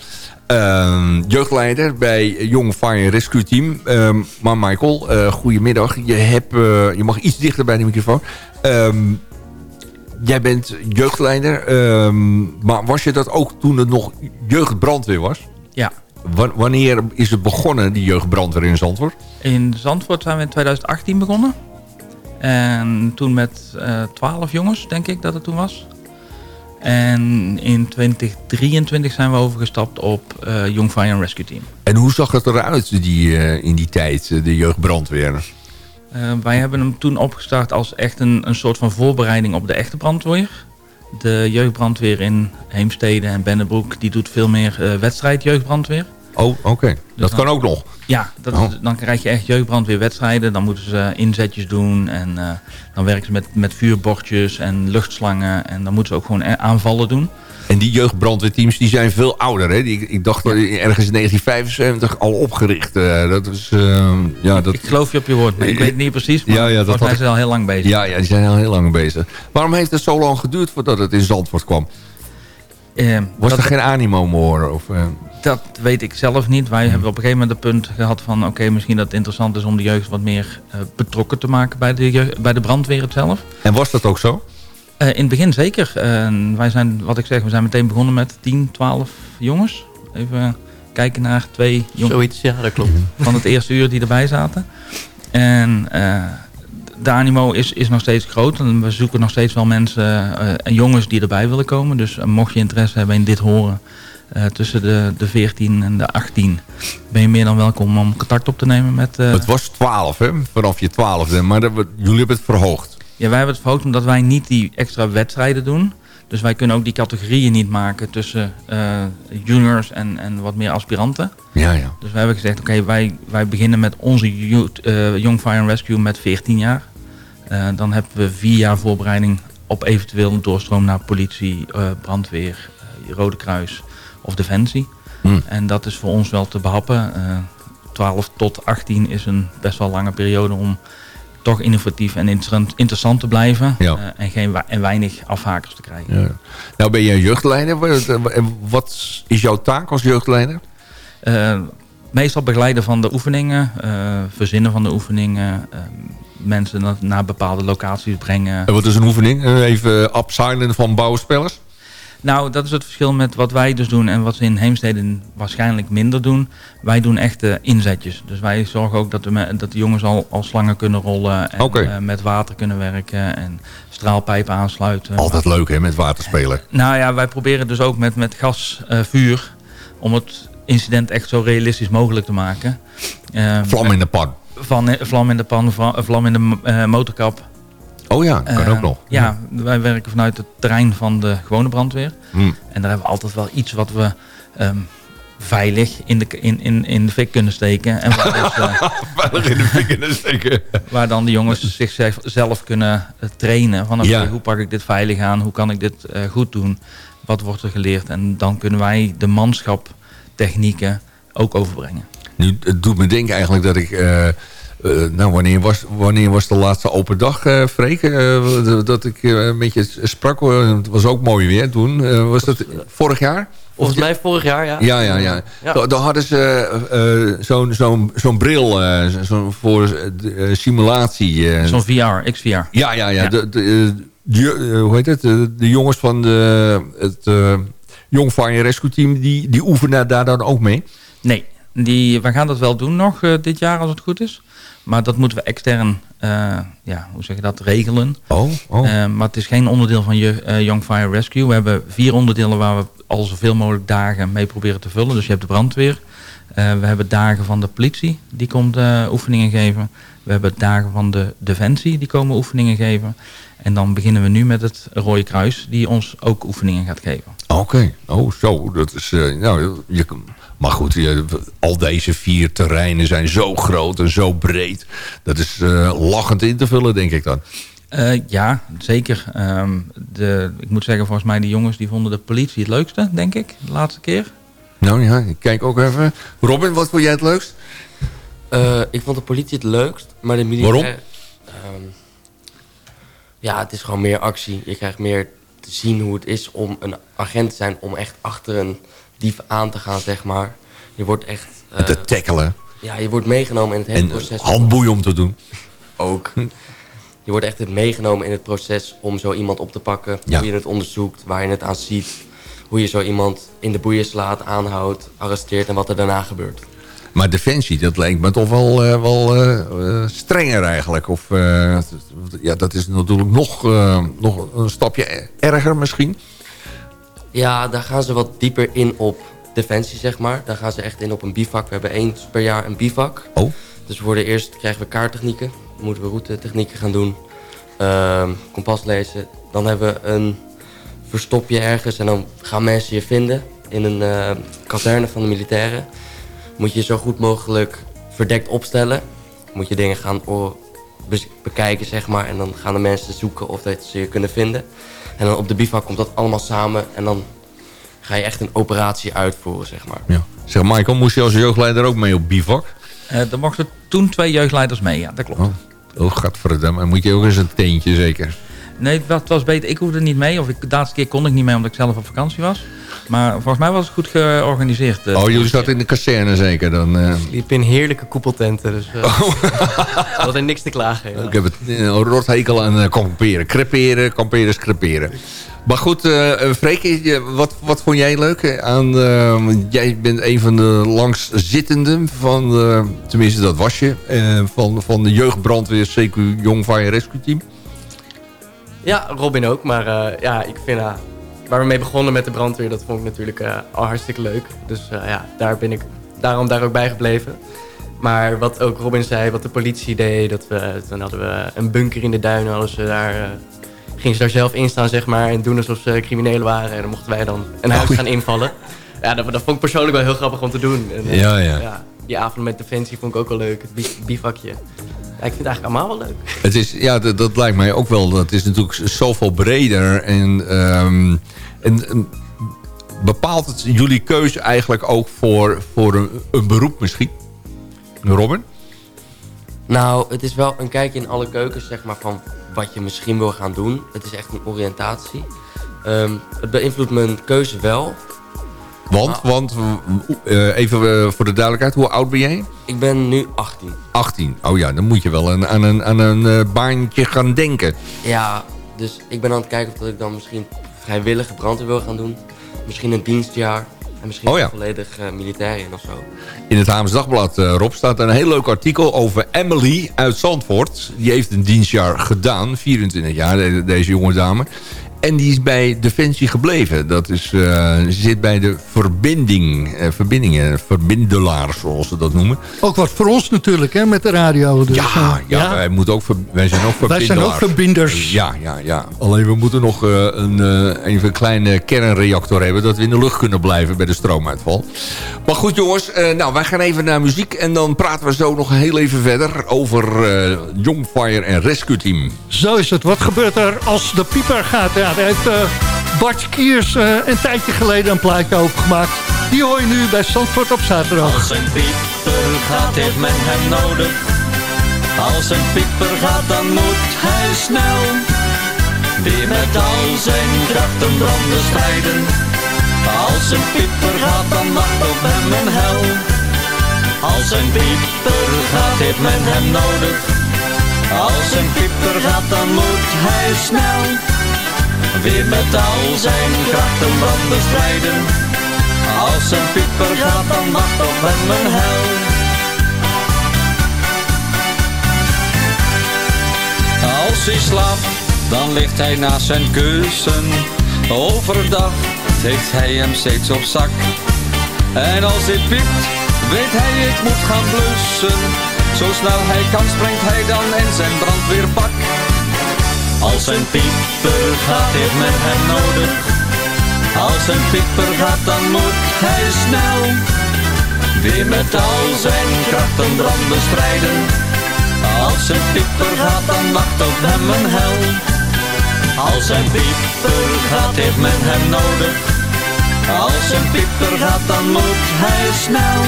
Speaker 7: eh, jeugdleider bij Young Fire Rescue Team. Eh, maar Michael, eh goedemiddag. Je, hebt, eh, je mag iets dichter bij de microfoon. Ehm, jij bent jeugdleider. ehm, maar was je dat ook toen het nog jeugdbrandweer was?
Speaker 14: Ja.
Speaker 7: Wa- wanneer is het begonnen, die jeugdbrandweer in Zandvoort?
Speaker 14: In Zandvoort zijn we in 2018 begonnen. En toen met eh 12 jongens, denk ik dat het toen was. En in 2023 zijn we overgestapt op eh Young Fire and Rescue Team.
Speaker 7: En hoe zag het eruit die, eh, in die tijd, de jeugdbrandweer?
Speaker 14: Wij hebben hem toen opgestart als echt een, een soort van voorbereiding op de echte brandweer. De jeugdbrandweer in Heemstede en Bennebroek, die doet veel meer wedstrijd jeugdbrandweer.
Speaker 7: Oh, oké. Dat kan ook nog.
Speaker 14: Ja, dat
Speaker 7: Oh.
Speaker 14: dan krijg je echt jeugdbrandweerwedstrijden. Dan moeten ze inzetjes doen en eh, dan werken ze met, met vuurbordjes en luchtslangen. En dan moeten ze ook gewoon eh, aanvallen doen.
Speaker 7: En die jeugdbrandweerteams die zijn veel ouder. Hè? Die, ik dacht dat die ergens in 1975 al opgericht. eh, dat is, eh, ja, dat...
Speaker 14: Ik geloof je op je woord, maar ik weet niet precies. Maar
Speaker 7: Ja, ja, dat
Speaker 14: volgens mij
Speaker 7: had
Speaker 14: zijn ze al heel lang bezig.
Speaker 7: Ja, ja, die zijn al heel lang bezig. Waarom heeft het zo lang geduurd voordat het in Zandvoort kwam?
Speaker 14: Eh,
Speaker 7: Was
Speaker 14: dat-
Speaker 7: er geen animo more? Of, eh?
Speaker 14: Dat weet ik zelf niet. Wij hebben op een gegeven moment het punt gehad van... oké, misschien dat het interessant is om de jeugd wat meer eh, betrokken te maken bij de, jeugd- bij de brandweer het zelf.
Speaker 7: En was dat ook zo?
Speaker 14: Eh, in het begin zeker. Wij zijn, wat ik zeg, we zijn meteen begonnen met 10, 12 jongens. Even kijken naar twee jongens.
Speaker 15: Zoiets, ja, dat klopt.
Speaker 14: Van het eerste uur die erbij zaten. En eh, de animo is, is nog steeds groot. En we zoeken nog steeds wel mensen eh, en jongens die erbij willen komen. Dus eh, mocht je interesse hebben in dit horen... eh, tussen de, de 14 en de 18... ben je meer dan welkom om contact op te nemen met...
Speaker 7: Het was 12, hè? Vanaf je twaalfde. Maar dat, we- jullie hebben het verhoogd.
Speaker 14: Ja, wij hebben het verhoogd omdat wij niet die extra wedstrijden doen. Dus wij kunnen ook die categorieën niet maken tussen eh, juniors en, en wat meer aspiranten.
Speaker 7: Ja, ja.
Speaker 14: Dus wij hebben gezegd, oké, wij, wij beginnen met onze youth, eh, Young Fire and Rescue met 14 jaar. Eh, dan hebben we vier jaar voorbereiding op eventueel een doorstroom naar politie, brandweer, Rode Kruis of Defensie.
Speaker 7: Hmm.
Speaker 14: En dat is voor ons wel te behappen. Eh 12 tot 18 is een best wel lange periode om toch innovatief en interessant, interessant te blijven.
Speaker 7: Ja.
Speaker 14: eh, en, geen, en weinig afhakers te krijgen.
Speaker 7: Ja. Nou ben je jeugdleider. Wat- Wat is jouw taak als jeugdleider?
Speaker 14: Eh, meestal begeleiden van de oefeningen, eh, verzinnen van de oefeningen, eh, mensen naar, bepaalde locaties brengen.
Speaker 7: En wat is een oefening? Eh, Even upsilent van bouwspellers?
Speaker 14: Nou, dat is het verschil met wat wij dus doen en wat ze in Heemstede waarschijnlijk minder doen. Wij doen echte inzetjes. Dus wij zorgen ook dat de, dat de jongens al, al slangen kunnen rollen en eh, met water kunnen werken en straalpijpen aansluiten.
Speaker 7: Altijd leuk hè, met waterspelen.
Speaker 14: Nou ja, wij proberen dus ook met, met gas, eh, vuur, om het incident echt zo realistisch mogelijk te maken. Eh,
Speaker 7: Vlam in de pan.
Speaker 14: Van, eh, vlam in de pan, vla- vlam in de eh, motorkap.
Speaker 7: Oh ja, kan
Speaker 14: Eh,
Speaker 7: ook nog.
Speaker 14: Ja, wij werken vanuit het terrein van de gewone brandweer.
Speaker 7: Hm.
Speaker 14: En daar hebben we altijd wel iets wat we ehm, veilig in de, in, in, in de fik kunnen steken. En waar, dus, eh,
Speaker 7: Veilig in de fik kunnen steken.
Speaker 14: waar dan de jongens zichzelf zelf kunnen eh, trainen. Van
Speaker 7: Ja.
Speaker 14: hoe pak ik dit veilig aan? Hoe kan ik dit goed doen? Wat wordt er geleerd? En dan kunnen wij de manschap technieken ook overbrengen.
Speaker 7: Nu, het doet me denken eigenlijk dat ik... eh, nou, wanneer was, wanneer was de laatste open dag, eh Freek? Eh, dat ik eh, een beetje sprak. Het was ook mooi weer toen. Eh, was dat vorig jaar?
Speaker 16: Volgens mij vorig jaar, ja.
Speaker 7: Ja, ja, ja.
Speaker 16: Ja.
Speaker 7: Da- Daar hadden ze zo'n zo'n zo'n bril eh, zo voor simulatie. eh.
Speaker 14: Zo'n VR, XVR.
Speaker 7: Ja, ja, ja.
Speaker 14: Ja.
Speaker 7: De, de, de- hoe heet het? De, de jongens van de, het eh Young Fire Rescue Team, die, die oefenen daar dan ook mee?
Speaker 14: Nee, die, we gaan dat wel doen nog eh, dit jaar als het goed is. Maar dat moeten we extern, eh, ja, hoe zeg je dat, regelen.
Speaker 7: Oh, oh.
Speaker 14: Eh, maar het is geen onderdeel van je eh, Young Fire Rescue. We hebben vier onderdelen waar we al zoveel mogelijk dagen mee proberen te vullen. Dus je hebt de brandweer. We hebben dagen van de politie, die komt oefeningen geven. We hebben dagen van de Defensie, die komen oefeningen geven. En dan beginnen we nu met het Rode Kruis, die ons ook oefeningen gaat geven.
Speaker 7: Oké, oh zo. Dat is, nou, je, maar goed, al deze vier terreinen zijn zo groot en zo breed. Dat is eh, lachend in te vullen, denk ik dan.
Speaker 14: Eh, ja, zeker. Ehm, de, ik moet zeggen, volgens mij die jongens die vonden de politie het leukste, denk ik, de laatste keer.
Speaker 7: Nou ja, ik kijk ook even. Robin, wat vond jij het leukst?
Speaker 16: Eh, ik vond de politie het leukst, maar de militair...
Speaker 7: Waarom?
Speaker 16: Ehm, ja, het is gewoon meer actie. Je krijgt meer te zien hoe het is om een agent te zijn... om echt achter een aan te gaan, zeg maar. Je wordt echt... eh,
Speaker 7: Te tackelen.
Speaker 16: Ja, je wordt meegenomen in het hele
Speaker 7: En
Speaker 16: proces.
Speaker 7: handboeien om te doen.
Speaker 16: Ook. Je wordt echt meegenomen in het proces om zo iemand op te pakken.
Speaker 7: Ja.
Speaker 16: Hoe je het onderzoekt, waar je het aan ziet. Hoe je zo iemand in de boeien slaat, aanhoudt, arresteert en wat er daarna gebeurt.
Speaker 7: Maar Defensie, dat lijkt me toch wel, eh, wel eh, strenger eigenlijk. Of, ja, dat is natuurlijk nog, nog een stapje erger misschien.
Speaker 16: Ja, daar gaan ze wat dieper in op defensie, zeg maar. Daar gaan ze echt in op een bivak. We hebben eens per jaar een bivak.
Speaker 7: Oh.
Speaker 16: Dus we worden eerst krijgen we kaarttechnieken. Dan moeten we routetechnieken gaan doen. Ehm, kompas lezen. Dan hebben we een verstopje ergens. En dan gaan mensen je vinden in een eh, kazerne van de militairen. Moet je je zo goed mogelijk verdekt opstellen. Moet je dingen gaan bekijken, zeg maar. En dan gaan de mensen zoeken of dat ze je kunnen vinden. En dan op de bivak komt dat allemaal samen. En dan ga je echt een operatie uitvoeren, zeg maar.
Speaker 7: Ja. Zeg Michael, moest je als jeugdleider ook mee op bivak?
Speaker 14: Eh er mochten toen twee jeugdleiders mee, ja, dat klopt.
Speaker 7: Oh, oh gadverdamme. Dan moet je ook eens een teentje zeker.
Speaker 14: Nee, het was, beter. Ik hoefde niet mee. Of ik, de laatste keer kon ik niet mee omdat ik zelf op vakantie was. Maar volgens mij was het goed georganiseerd. eh.
Speaker 7: Oh, jullie zaten in de kazerne zeker dan? eh.
Speaker 15: liep in heerlijke koepeltenten, dus uh, had er niks te klagen.
Speaker 7: Ik heb het een rothekel aan kamperen. Creperen, kamperen is creperen. Maar goed, uh, Freek, wat, wat vond jij leuk aan... Uh, jij bent een van de langstzittenden van... Uh, tenminste, dat was je. van, van de jeugdbrandweer CQ Young Fire Rescue Team.
Speaker 15: Ja, Robin ook. Maar ja, ik vind... waar we mee begonnen met de brandweer, dat vond ik natuurlijk al hartstikke leuk. Dus ja, daar ben ik daarom daar ook bij gebleven. Maar wat ook Robin zei, wat de politie deed... Dat we, dan hadden we een bunker in de duinen, hadden ze daar gingen ze daar zelf in staan, zeg maar. En doen alsof ze criminelen waren. En dan mochten wij dan een huis gaan invallen. Ja, dat, dat, vond ik persoonlijk wel heel grappig om te doen. En,
Speaker 7: ja, ja. ja.
Speaker 15: Die avond met Defensie vond ik ook wel leuk. Het bivakje. Ik vind het eigenlijk allemaal wel leuk.
Speaker 7: Het is, ja, dat, dat lijkt mij ook wel. Dat is natuurlijk zoveel breder. En, um, en, bepaalt het jullie keuze eigenlijk ook voor, voor een, een beroep misschien? Robin?
Speaker 16: Nou, het is wel een kijkje in alle keukens, zeg maar, van wat je misschien wil gaan doen. Het is echt een oriëntatie. Ehm, het beïnvloedt mijn keuze wel.
Speaker 7: Want, want uh, even uh, voor de duidelijkheid, hoe oud ben jij?
Speaker 16: Ik ben nu 18.
Speaker 7: 18, oh ja, dan moet je wel aan, aan een, aan een uh, baantje gaan denken.
Speaker 16: Ja, dus ik ben aan het kijken of ik dan misschien vrijwillige brandweer wil gaan doen. Misschien een dienstjaar. En misschien oh ja. volledig militair in of zo.
Speaker 7: In het Haams Dagblad, Rob, staat een heel leuk artikel over Emily uit Zandvoort. Die heeft een dienstjaar gedaan, 24 jaar, deze jonge dame. En die is bij Defensie gebleven. Dat is, uh, ze zit bij de verbinding, uh, verbindingen, verbindelaars zoals ze dat noemen.
Speaker 6: Ook wat voor ons natuurlijk, hè, met de radio. Dus,
Speaker 7: ja, ja, Wij, moeten ook wij zijn ook verbindelaars.
Speaker 6: Wij zijn ook verbinders.
Speaker 7: Ja, ja, ja. Alleen we moeten nog een, even een kleine kernreactor hebben... dat we in de lucht kunnen blijven bij de stroomuitval. Maar goed jongens, nou, wij gaan even naar muziek... en dan praten we zo nog heel even verder over Young Fire en Rescue Team.
Speaker 6: Zo is het. Wat gebeurt er als de pieper gaat? Ja, daar heeft uh, Bart Kiers uh, een tijdje geleden een plaatje over gemaakt. Die hoor je nu bij Zandvoort op zaterdag.
Speaker 17: Als een pieper gaat, heeft men hem nodig. Als een pieper gaat, dan moet hij snel. Weer met al zijn krachten branden strijden. Als een pieper gaat, dan wacht op hem een hel. Als een pieper gaat, heeft men hem nodig. Als een pieper gaat, dan moet hij snel. Weer met al zijn krachten branden strijden. Als een pieper gaat, dan wacht op hem een hel. Als hij slaapt, dan ligt hij naast zijn kussen. Overdag heeft hij hem steeds op zak. En als dit piept, weet hij ik moet gaan blussen. Zo snel hij kan springt hij dan in zijn brandweerpak. Als een pieper gaat, heeft men hem nodig. Als een pieper gaat, dan moet hij snel. Weer met al zijn krachten branden strijden. Als een pieper gaat, dan wacht op hem een hel. Als een pieper gaat, heeft men hem nodig. Als een pieper gaat, dan moet hij snel.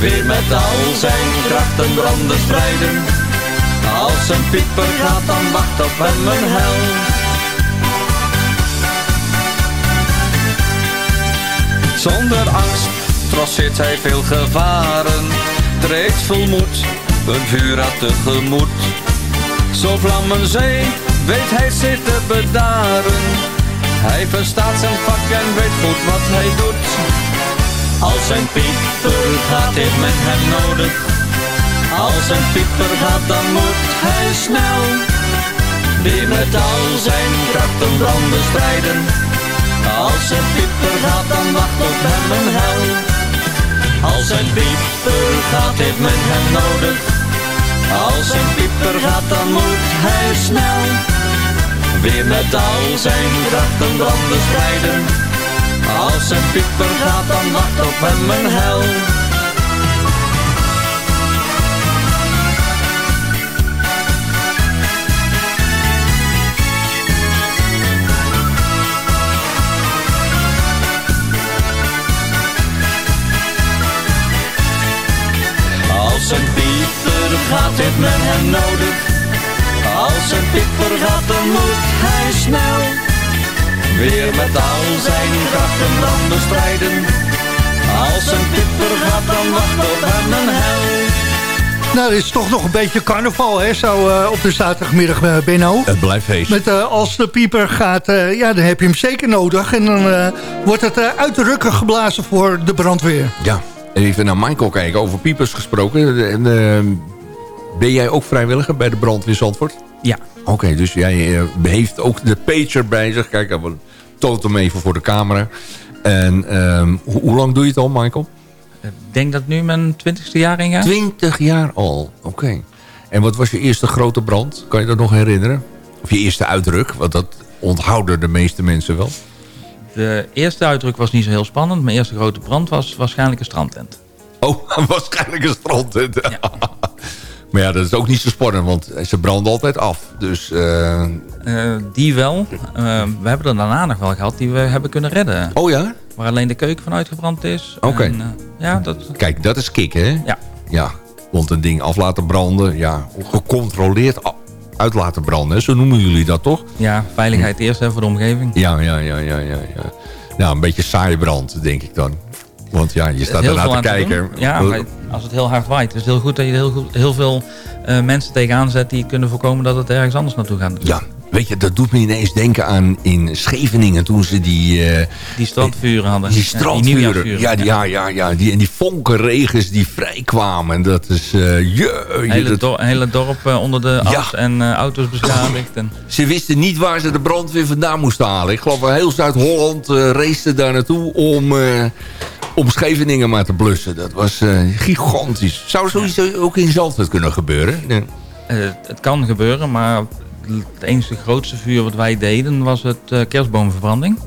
Speaker 17: Weer met al zijn krachten branden strijden. Als een pieper gaat, dan wacht op hem een hel. Zonder angst trotseert hij veel gevaren. Treedt vol moed, een vuur had tegemoet. Zo vlammen zee, weet hij zich te bedaren. Hij verstaat zijn vak en weet goed wat hij doet. Als een pieper gaat, heeft men hem nodig als een pieper gaat, dan moet hij snel. Weer met al zijn krachten branden strijden. Als een pieper gaat, dan wacht op hem een hel. Als een pieper gaat, heeft men hem nodig. Als een pieper gaat, dan moet hij snel. Weer met al zijn krachten branden strijden. Als een pieper gaat, dan wacht op hem een hel. Gaat, heeft men hem nodig. Als een pieper gaat, dan moet hij snel. Weer met al zijn krachten dan bestrijden. Als een pieper gaat, dan wacht op hem een hel.
Speaker 6: Nou, er is toch nog een beetje carnaval, hè, zo eh, op de zaterdagmiddag, uh, Benno.
Speaker 7: Het blijft feest.
Speaker 6: Met uh, als de pieper gaat, ja, dan heb je hem zeker nodig. En dan wordt het uit de rukken geblazen voor de brandweer.
Speaker 7: Ja, even naar Michael kijken, over piepers gesproken. En, ben jij ook vrijwilliger bij de brandweer Zandvoort?
Speaker 14: Ja.
Speaker 7: Oké, dus jij heeft ook de pager bij zich. Kijk, we toont hem even voor de camera. En ehm, hoe lang doe je het al, Michael?
Speaker 14: Ik denk dat nu mijn twintigste jaar ingaat.
Speaker 7: 20 jaar al, oké. En wat was je eerste grote brand? Kan je dat nog herinneren? Of je eerste uitdruk? Want dat onthouden de meeste mensen wel.
Speaker 14: De eerste uitdruk was niet zo heel spannend. Mijn eerste grote brand was waarschijnlijk een strandtent.
Speaker 7: Oh, waarschijnlijk een strandtent. Ja. Maar ja, dat is ook niet zo spannend, want ze branden altijd af. Dus, uh...
Speaker 14: Uh, die wel. Uh, we hebben er daarna nog wel gehad die we hebben kunnen redden.
Speaker 7: Oh ja?
Speaker 14: Waar alleen de keuken van uitgebrand is.
Speaker 7: Oké. Okay.
Speaker 14: ja, dat...
Speaker 7: Kijk, dat is kicken, hè?
Speaker 14: Ja.
Speaker 7: Ja, want een ding af laten branden, ja, gecontroleerd uit laten branden. Zo noemen jullie dat toch?
Speaker 14: Ja, veiligheid eerst hè, voor de omgeving.
Speaker 7: Ja, ja, ja, ja, ja. ja. Nou, een beetje saai brand, denk ik dan. Want ja, je staat ernaar te kijken.
Speaker 14: Te ja, maar als het heel hard waait, is het heel goed dat je heel, goed, heel veel uh, mensen tegenaan zet... die kunnen voorkomen dat het ergens anders naartoe gaat.
Speaker 7: Ja, Weet je, dat doet me ineens denken aan in Scheveningen toen ze die... Uh,
Speaker 14: die strandvuren hadden.
Speaker 7: Die strandvuren. Ja, ja, ja, ja, ja. Die, en die vonkenregens die vrijkwamen. Dat is... Uh, je,
Speaker 14: hele,
Speaker 7: dat...
Speaker 14: Dor hele dorp uh, onder de as en auto's beschadigd. En...
Speaker 7: Ze wisten niet waar ze de brandweer vandaan moesten halen. Ik geloof heel Zuid-Holland race daar naartoe om om Scheveningen maar te blussen. Dat was gigantisch. Zou zoiets ook in Zandvoort kunnen gebeuren?
Speaker 14: Nee. het kan gebeuren, maar het enige grootste vuur wat wij deden was het uh, kerstboomverbranding.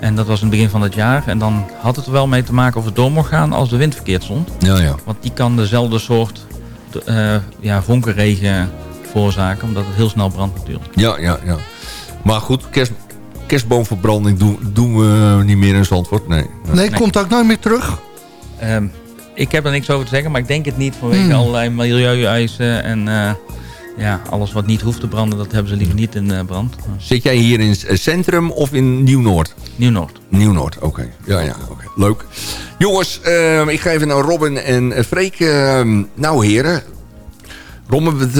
Speaker 14: En dat was in het begin van het jaar. En dan had het er wel mee te maken of het door mocht gaan als de wind verkeerd stond.
Speaker 7: Ja, ja.
Speaker 14: Want die kan dezelfde soort uh, ja, vonkenregen veroorzaken. Omdat het heel snel brandt natuurlijk.
Speaker 7: Ja, ja, ja. Maar goed, kerst, kerstboomverbranding doen, doen we niet meer in Zandvoort. Nee,
Speaker 6: nee. nee komt ook nooit meer terug?
Speaker 14: Um, ik heb er niks over te zeggen, maar ik denk het niet vanwege hmm. allerlei milieueisen en... Uh, ja, alles wat niet hoeft te branden, dat hebben ze liever niet in uh, brand.
Speaker 7: Zit jij hier in het centrum of in Nieuw-Noord?
Speaker 14: Nieuw-Noord.
Speaker 7: Nieuw-Noord, oké. Ja, ja, oké. Leuk. Jongens, uh, ik ga even naar Robin en uh, Freek. nou heren, Robin,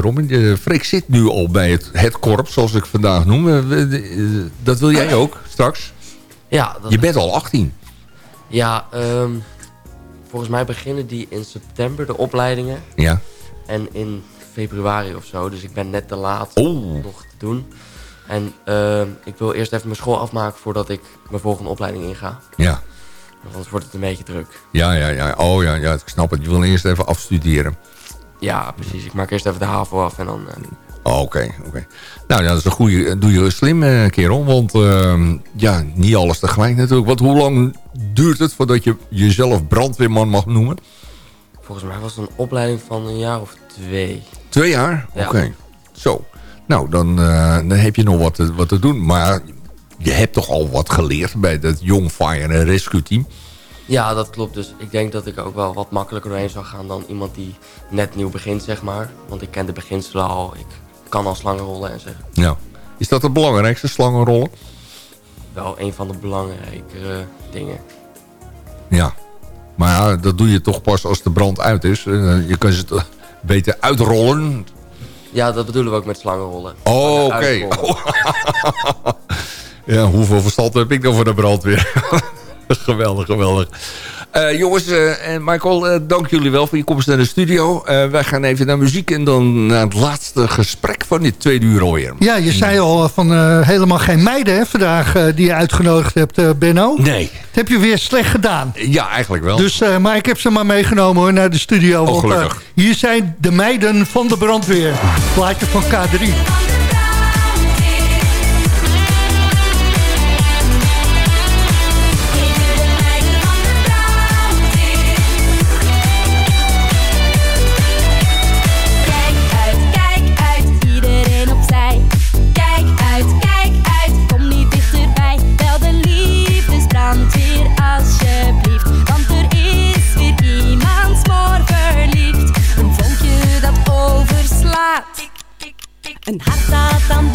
Speaker 7: Robin Freek zit nu al bij het, het korps, zoals ik vandaag noem. dat wil jij ook, straks?
Speaker 16: Ja.
Speaker 7: Dat Je bent al 18.
Speaker 16: Ja, um, volgens mij beginnen die in september, de opleidingen.
Speaker 7: Ja.
Speaker 16: En in februari of zo. Dus ik ben net te laat
Speaker 7: oh.
Speaker 16: nog te doen. En uh, ik wil eerst even mijn school afmaken voordat ik mijn volgende opleiding inga.
Speaker 7: Ja.
Speaker 16: Want anders wordt het een beetje druk.
Speaker 7: Ja, ja, ja. Oh ja, ja, ik snap het. Je wil eerst even afstuderen.
Speaker 16: Ja, precies. Ik maak eerst even de HAVO af en dan... Uh...
Speaker 7: Oh, oké, oké. Nou ja, dat is een goede... Doe je slim, uh, kerel. Want uh, ja, niet alles tegelijk natuurlijk. Want hoe lang duurt het voordat je jezelf brandweerman mag noemen?
Speaker 16: Volgens mij was het een opleiding van een jaar of twee.
Speaker 7: Twee jaar? Oké. Zo. Nou, dan, uh, dan heb je nog wat te, wat te doen. Maar je hebt toch al wat geleerd bij dat Young Fire Rescue Team?
Speaker 16: Ja, dat klopt. Dus ik denk dat ik ook wel wat makkelijker doorheen zou gaan dan iemand die net nieuw begint, zeg maar. Want ik ken de beginselen al. Ik kan al slangen rollen en zeggen.
Speaker 7: Ja. Is dat het belangrijkste, slangenrollen?
Speaker 16: Wel een van de belangrijkere dingen.
Speaker 7: Ja. Maar ja, dat doe je toch pas als de brand uit is. Eh, je kan ze beter uitrollen.
Speaker 16: Ja, dat bedoelen we ook met slangenrollen.
Speaker 7: Oh, oké. ja, hoeveel verstand heb ik dan voor de brandweer? geweldig, geweldig. Uh, jongens uh, en Michael, uh, dank jullie wel voor je komst naar de studio. wij gaan even naar muziek en dan naar het laatste gesprek van dit tweede uur alweer.
Speaker 6: Ja, je zei al van helemaal geen meiden hè, vandaag die je uitgenodigd hebt, Benno.
Speaker 7: Nee.
Speaker 6: Dat heb je weer slecht gedaan.
Speaker 7: Ja, eigenlijk wel.
Speaker 6: Dus, maar ik heb ze maar meegenomen hoor, naar de studio.
Speaker 7: Oh, want,
Speaker 6: hier zijn de meiden van de brandweer. Plaatje van K3.
Speaker 18: Een hart dat dan.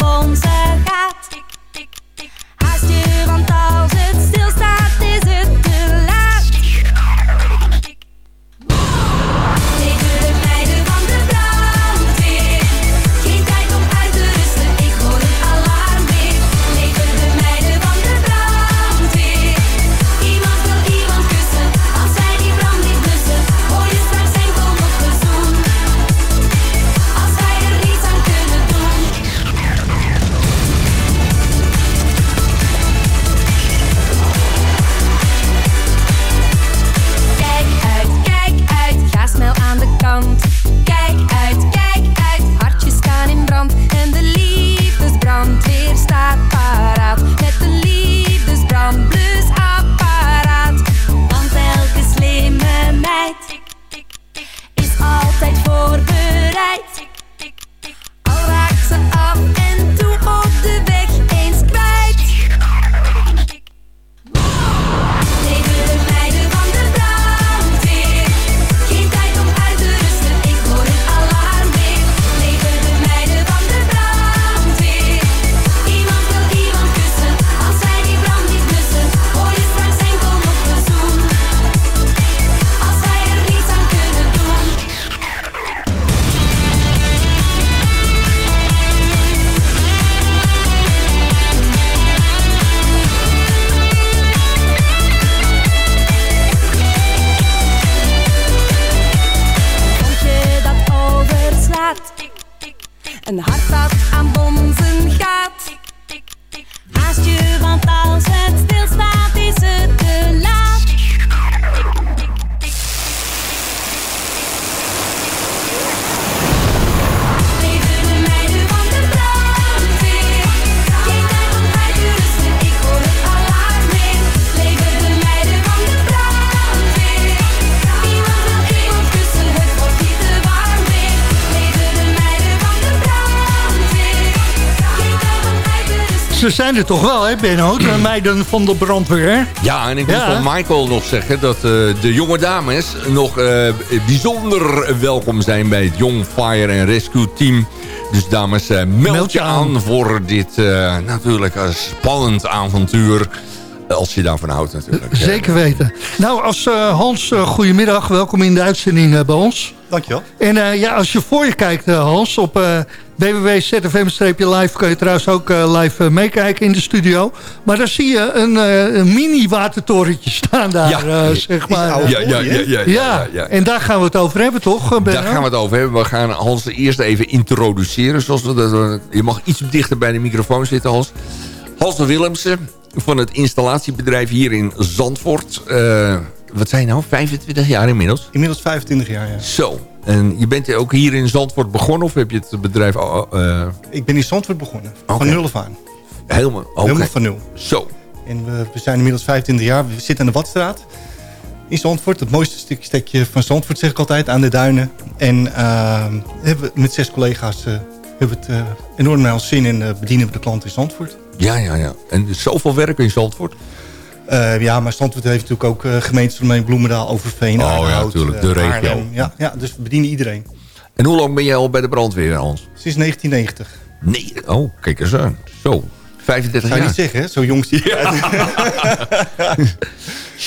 Speaker 6: Ze zijn er toch wel, hè, Benno? De meiden van de brandweer.
Speaker 7: Ja, en ik moet
Speaker 6: Ja.
Speaker 7: van Michael nog zeggen dat eh, de jonge dames nog eh, bijzonder welkom zijn bij het Young Fire and Rescue Team. Dus dames, eh, meld, je aan, voor dit natuurlijk spannend avontuur. Als je daarvan houdt natuurlijk.
Speaker 6: Zeker weten. Nou, als eh, Hans, eh, goedemiddag. Welkom in de uitzending eh, bij ons.
Speaker 18: Dankjewel.
Speaker 6: En eh, ja, als je voor je kijkt, eh, Hans, op eh www.zfm-live kun je trouwens ook eh, live meekijken in de studio. Maar dan zie je een, eh, een mini-watertorentje staan daar,
Speaker 7: Ja.
Speaker 6: eh, zeg maar.
Speaker 7: Ja, ja, ja, ja, ja, ja, ja.
Speaker 6: en daar gaan we het over hebben, toch, Benno?
Speaker 7: Daar gaan we het over hebben. We gaan Hans eerst even introduceren. Zoals we dat, je mag iets dichter bij de microfoon zitten, Hans. Hans Willemsen van het installatiebedrijf hier in Zandvoort. Eh, wat zijn nou? 25 jaar inmiddels?
Speaker 18: Inmiddels 25 jaar, ja.
Speaker 7: Zo. En je bent ook hier in Zandvoort begonnen of heb je het bedrijf... eh,
Speaker 18: Ik ben in Zandvoort begonnen. Van nul af aan.
Speaker 7: helemaal, oké.
Speaker 18: Helemaal van nul.
Speaker 7: Zo.
Speaker 18: En we, we zijn inmiddels 25 jaar. We zitten aan de Watstraat. In Zandvoort. Het mooiste stuk- stukje van Zandvoort zeg ik altijd. Aan de duinen. En eh, hebben we met zes collega's eh, hebben we het enorm naar ons zin. En eh, bedienen we de klant in Zandvoort.
Speaker 7: Ja, ja, ja. En zoveel werk in Zandvoort?
Speaker 18: Eh, ja, maar Zandvoort heeft natuurlijk ook eh gemeentes eromheen. Bloemendaal, Overveen,
Speaker 7: Oh ja, natuurlijk,
Speaker 18: eh,
Speaker 7: de regio.
Speaker 18: Haarlem. Ja, ja, dus we bedienen iedereen.
Speaker 7: En hoe lang ben jij al bij de brandweer, Hans?
Speaker 18: Sinds 1990.
Speaker 7: Nee, oh, kijk eens aan. Zo, 35
Speaker 18: Zou je
Speaker 7: jaar.
Speaker 18: niet zeggen, hè? Zo jong zie je.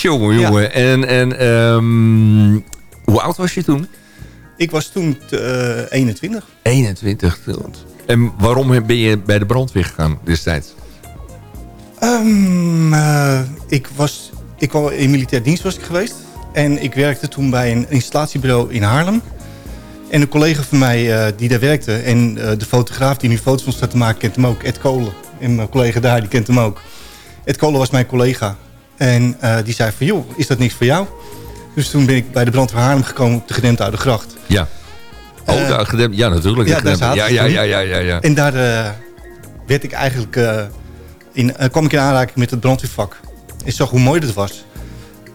Speaker 7: Jongen, jongen. En, en ehm, hoe oud was je toen?
Speaker 18: Ik was toen eh, 21.
Speaker 7: 21. En waarom ben je bij de brandweer gegaan destijds?
Speaker 18: Ehm, eh, ik was ik kwam in militair dienst was ik geweest. En ik werkte toen bij een installatiebureau in Haarlem. En een collega van mij eh, die daar werkte... en eh, de fotograaf die nu foto's van staat te maken kent hem ook, Ed Kolen. En mijn collega daar, die kent hem ook. Ed Kolen was mijn collega. En die zei van, joh, is dat niks voor jou? Dus toen ben ik bij de brandweer Haarlem gekomen op de gedempte Oude Gracht.
Speaker 7: Ja. Oh,
Speaker 18: Eh,
Speaker 7: daar gedempt. Ja, natuurlijk.
Speaker 18: ja,
Speaker 7: de ja, ja,
Speaker 18: toen.
Speaker 7: ja, ja, ja, ja.
Speaker 18: En daar werd ik eigenlijk, in, eh, kwam ik in aanraking met het brandweervak. Ik zag hoe mooi dat was.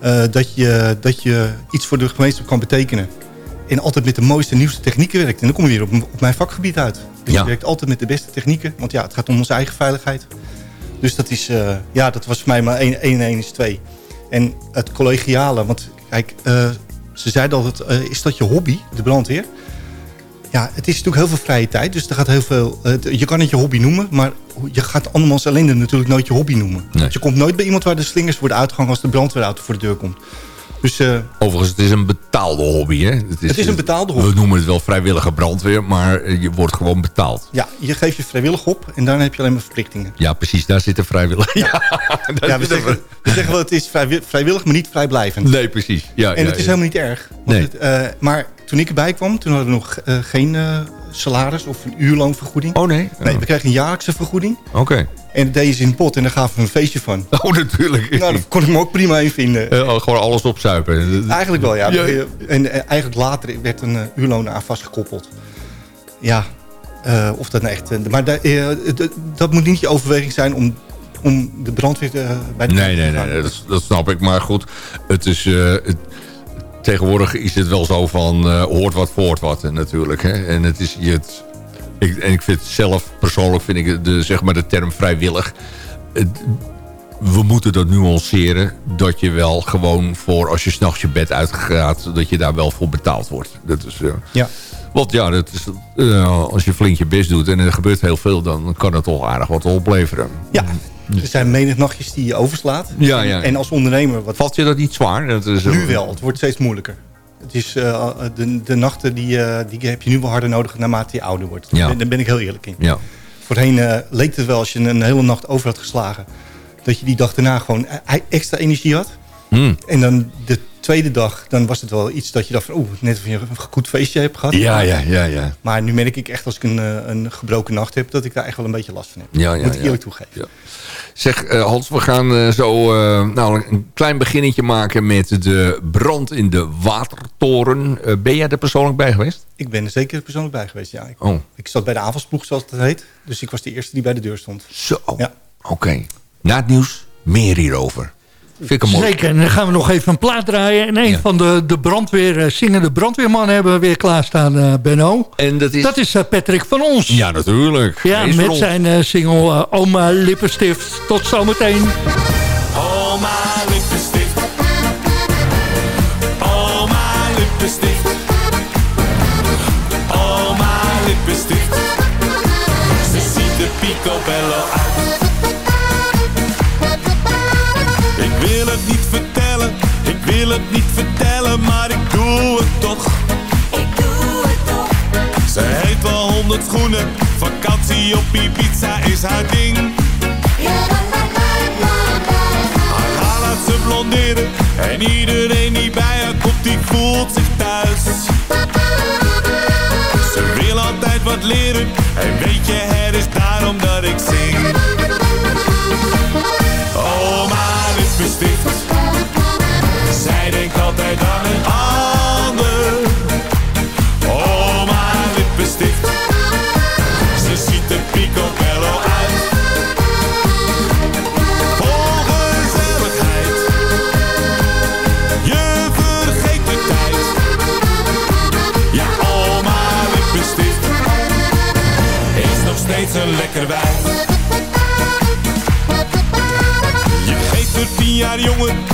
Speaker 18: Eh, dat, je, dat je iets voor de gemeenschap kan betekenen. En altijd met de mooiste, nieuwste technieken werkt. En dan kom je weer op, op mijn vakgebied uit. Dus
Speaker 7: Ja.
Speaker 18: je werkt altijd met de beste technieken. Want ja, het gaat om onze eigen veiligheid. Dus dat, is, eh, ja, dat was voor mij maar 1 en 1 is 2. En het collegiale, want kijk, ze zeiden altijd, eh, is dat je hobby, de brandweer? Ja, het is natuurlijk heel veel vrije tijd. Dus er gaat heel veel. eh, je kan het je hobby noemen, maar je gaat andermans ellende natuurlijk nooit je hobby noemen.
Speaker 7: Nee.
Speaker 18: Want je komt nooit bij iemand waar de slingers worden uitgehangen als de brandweerauto voor de deur komt. Dus eh,
Speaker 7: Overigens, het is een betaalde hobby, hè? Het
Speaker 18: Het is een betaalde hobby.
Speaker 7: We noemen het wel vrijwillige brandweer, maar eh, je wordt gewoon betaald.
Speaker 18: ja, je geeft je vrijwillig op en daarna heb je alleen maar verplichtingen.
Speaker 7: Ja, precies. Daar zitten vrijwillig. Ja,
Speaker 18: Ja, we, zeggen, we zeggen wel het is vrijwi- vrijwillig, maar niet vrijblijvend.
Speaker 7: Nee, precies. Ja,
Speaker 18: en
Speaker 7: ja,
Speaker 18: het is helemaal niet erg. Want
Speaker 7: Nee.
Speaker 18: het, eh, maar toen ik erbij kwam, toen hadden we nog eh, geen eh, salaris of een uurloonvergoeding.
Speaker 7: Oh nee?
Speaker 18: Nee, we kregen een jaarlijkse vergoeding.
Speaker 7: Oké.
Speaker 18: En dat deden ze in de pot en daar gaven we een feestje van.
Speaker 7: Oh, natuurlijk.
Speaker 18: Nou, daar kon ik me ook prima in vinden.
Speaker 7: Eh, oh, gewoon alles opzuipen.
Speaker 18: Eigenlijk wel, ja.
Speaker 7: Ja.
Speaker 18: En eigenlijk later werd een uurloon aan vastgekoppeld. Ja, of dat nou echt... maar da- dat moet niet je overweging zijn om, om de brandweer bij de
Speaker 7: Nee, nee, nee, dat, dat snap ik. Maar goed, het is, het- tegenwoordig is het wel zo van eh, hoort wat voort wat eh, natuurlijk. Hè? En, het is, je, het, ik, en ik vind zelf, persoonlijk vind ik de, zeg maar de term vrijwillig... het- we moeten dat nuanceren dat je wel gewoon voor als je s'nachts je bed uitgaat... dat je daar wel voor betaald wordt. Dat is, eh,
Speaker 18: Ja.
Speaker 7: Want ja, dat is, als je flink je best doet en er gebeurt heel veel... dan kan het toch aardig wat opleveren.
Speaker 18: Ja, er zijn menig nachtjes die je overslaat.
Speaker 7: Ja, ja.
Speaker 18: En als ondernemer... Wat
Speaker 7: Valt je dat niet zwaar? Dat is, eh,
Speaker 18: nu wel, het wordt steeds moeilijker. Het is, eh, de, de nachten die, eh, die heb je nu wel harder nodig naarmate je ouder wordt.
Speaker 7: Ja.
Speaker 18: Daar ben ik heel eerlijk in.
Speaker 7: Ja.
Speaker 18: Voorheen eh, leek het wel als je een hele nacht over had geslagen... dat je die dag daarna gewoon extra energie had.
Speaker 7: Hmm.
Speaker 18: En dan de tweede dag, dan was het wel iets dat je dacht van... oeh, net of je een goed feestje hebt gehad.
Speaker 7: Ja, ja, ja, ja.
Speaker 18: Maar nu merk ik echt als ik een, eh, een gebroken nacht heb... dat ik daar echt wel een beetje last van heb.
Speaker 7: Ja, ja,
Speaker 18: Moet ik
Speaker 7: ja.
Speaker 18: eerlijk toegeven.
Speaker 7: Ja. Zeg, eh, Hans, we gaan eh, zo nou, een klein beginnetje maken met de brand in de watertoren. Ben jij er persoonlijk bij geweest?
Speaker 18: Ik ben er zeker persoonlijk bij geweest, ja. Ik,
Speaker 7: Oh.
Speaker 18: ik zat bij de avondsploeg, zoals het heet. Dus ik was de eerste die bij de deur stond.
Speaker 7: Zo,
Speaker 18: Ja.
Speaker 7: oké. Na het nieuws, meer hierover. Vind ik mooi.
Speaker 6: Zeker, en dan gaan we nog even een plaat draaien. En een van de, de brandweer, eh, zingende brandweermannen hebben we weer klaarstaan, eh Benno.
Speaker 7: En dat is...
Speaker 6: Dat is eh, Patrick van ons.
Speaker 7: Ja, natuurlijk.
Speaker 6: Ja, met
Speaker 7: ons.
Speaker 6: zijn eh, single Oma Lippenstift. Tot zometeen.
Speaker 11: Oma lippenstift. Oma lippenstift. Het niet vertellen, maar ik doe het toch. Ik doe het toch. Ze heeft wel honderd schoenen, vakantie op Ibiza is haar ding. Haar haar laat ze blonderen en iedereen die bij haar komt, die voelt zich thuis. Ze wil altijd wat leren en weet je, het is daarom dat ik zing. Zij denkt altijd aan een ander. Oma lippenstift, ze ziet er picobello uit. Vol gezelligheid, je vergeet de tijd. Ja, oma lippenstift, is nog steeds een lekker wijf. Je geeft er tien jaar jongen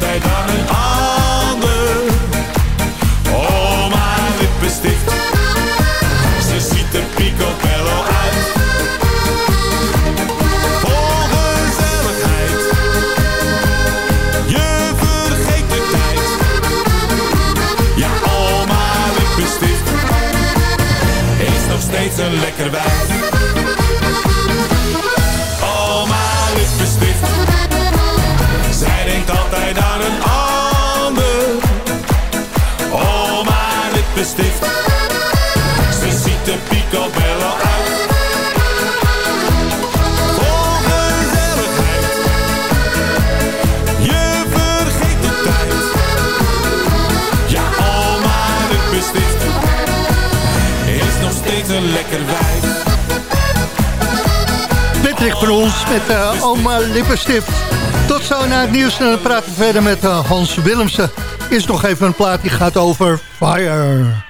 Speaker 11: Altijd aan een ander. Oma lippenstift, ze ziet er picobello uit. Vol gezelligheid, je vergeet de tijd. Ja, oma lippenstift, is nog steeds een lekker wijf.
Speaker 6: Patrick van ons met eh, Oma Lippenstift. Tot zo naar het nieuws en dan praten we verder met eh, Hans Willemsen. Is nog even een plaat die gaat over. Fire.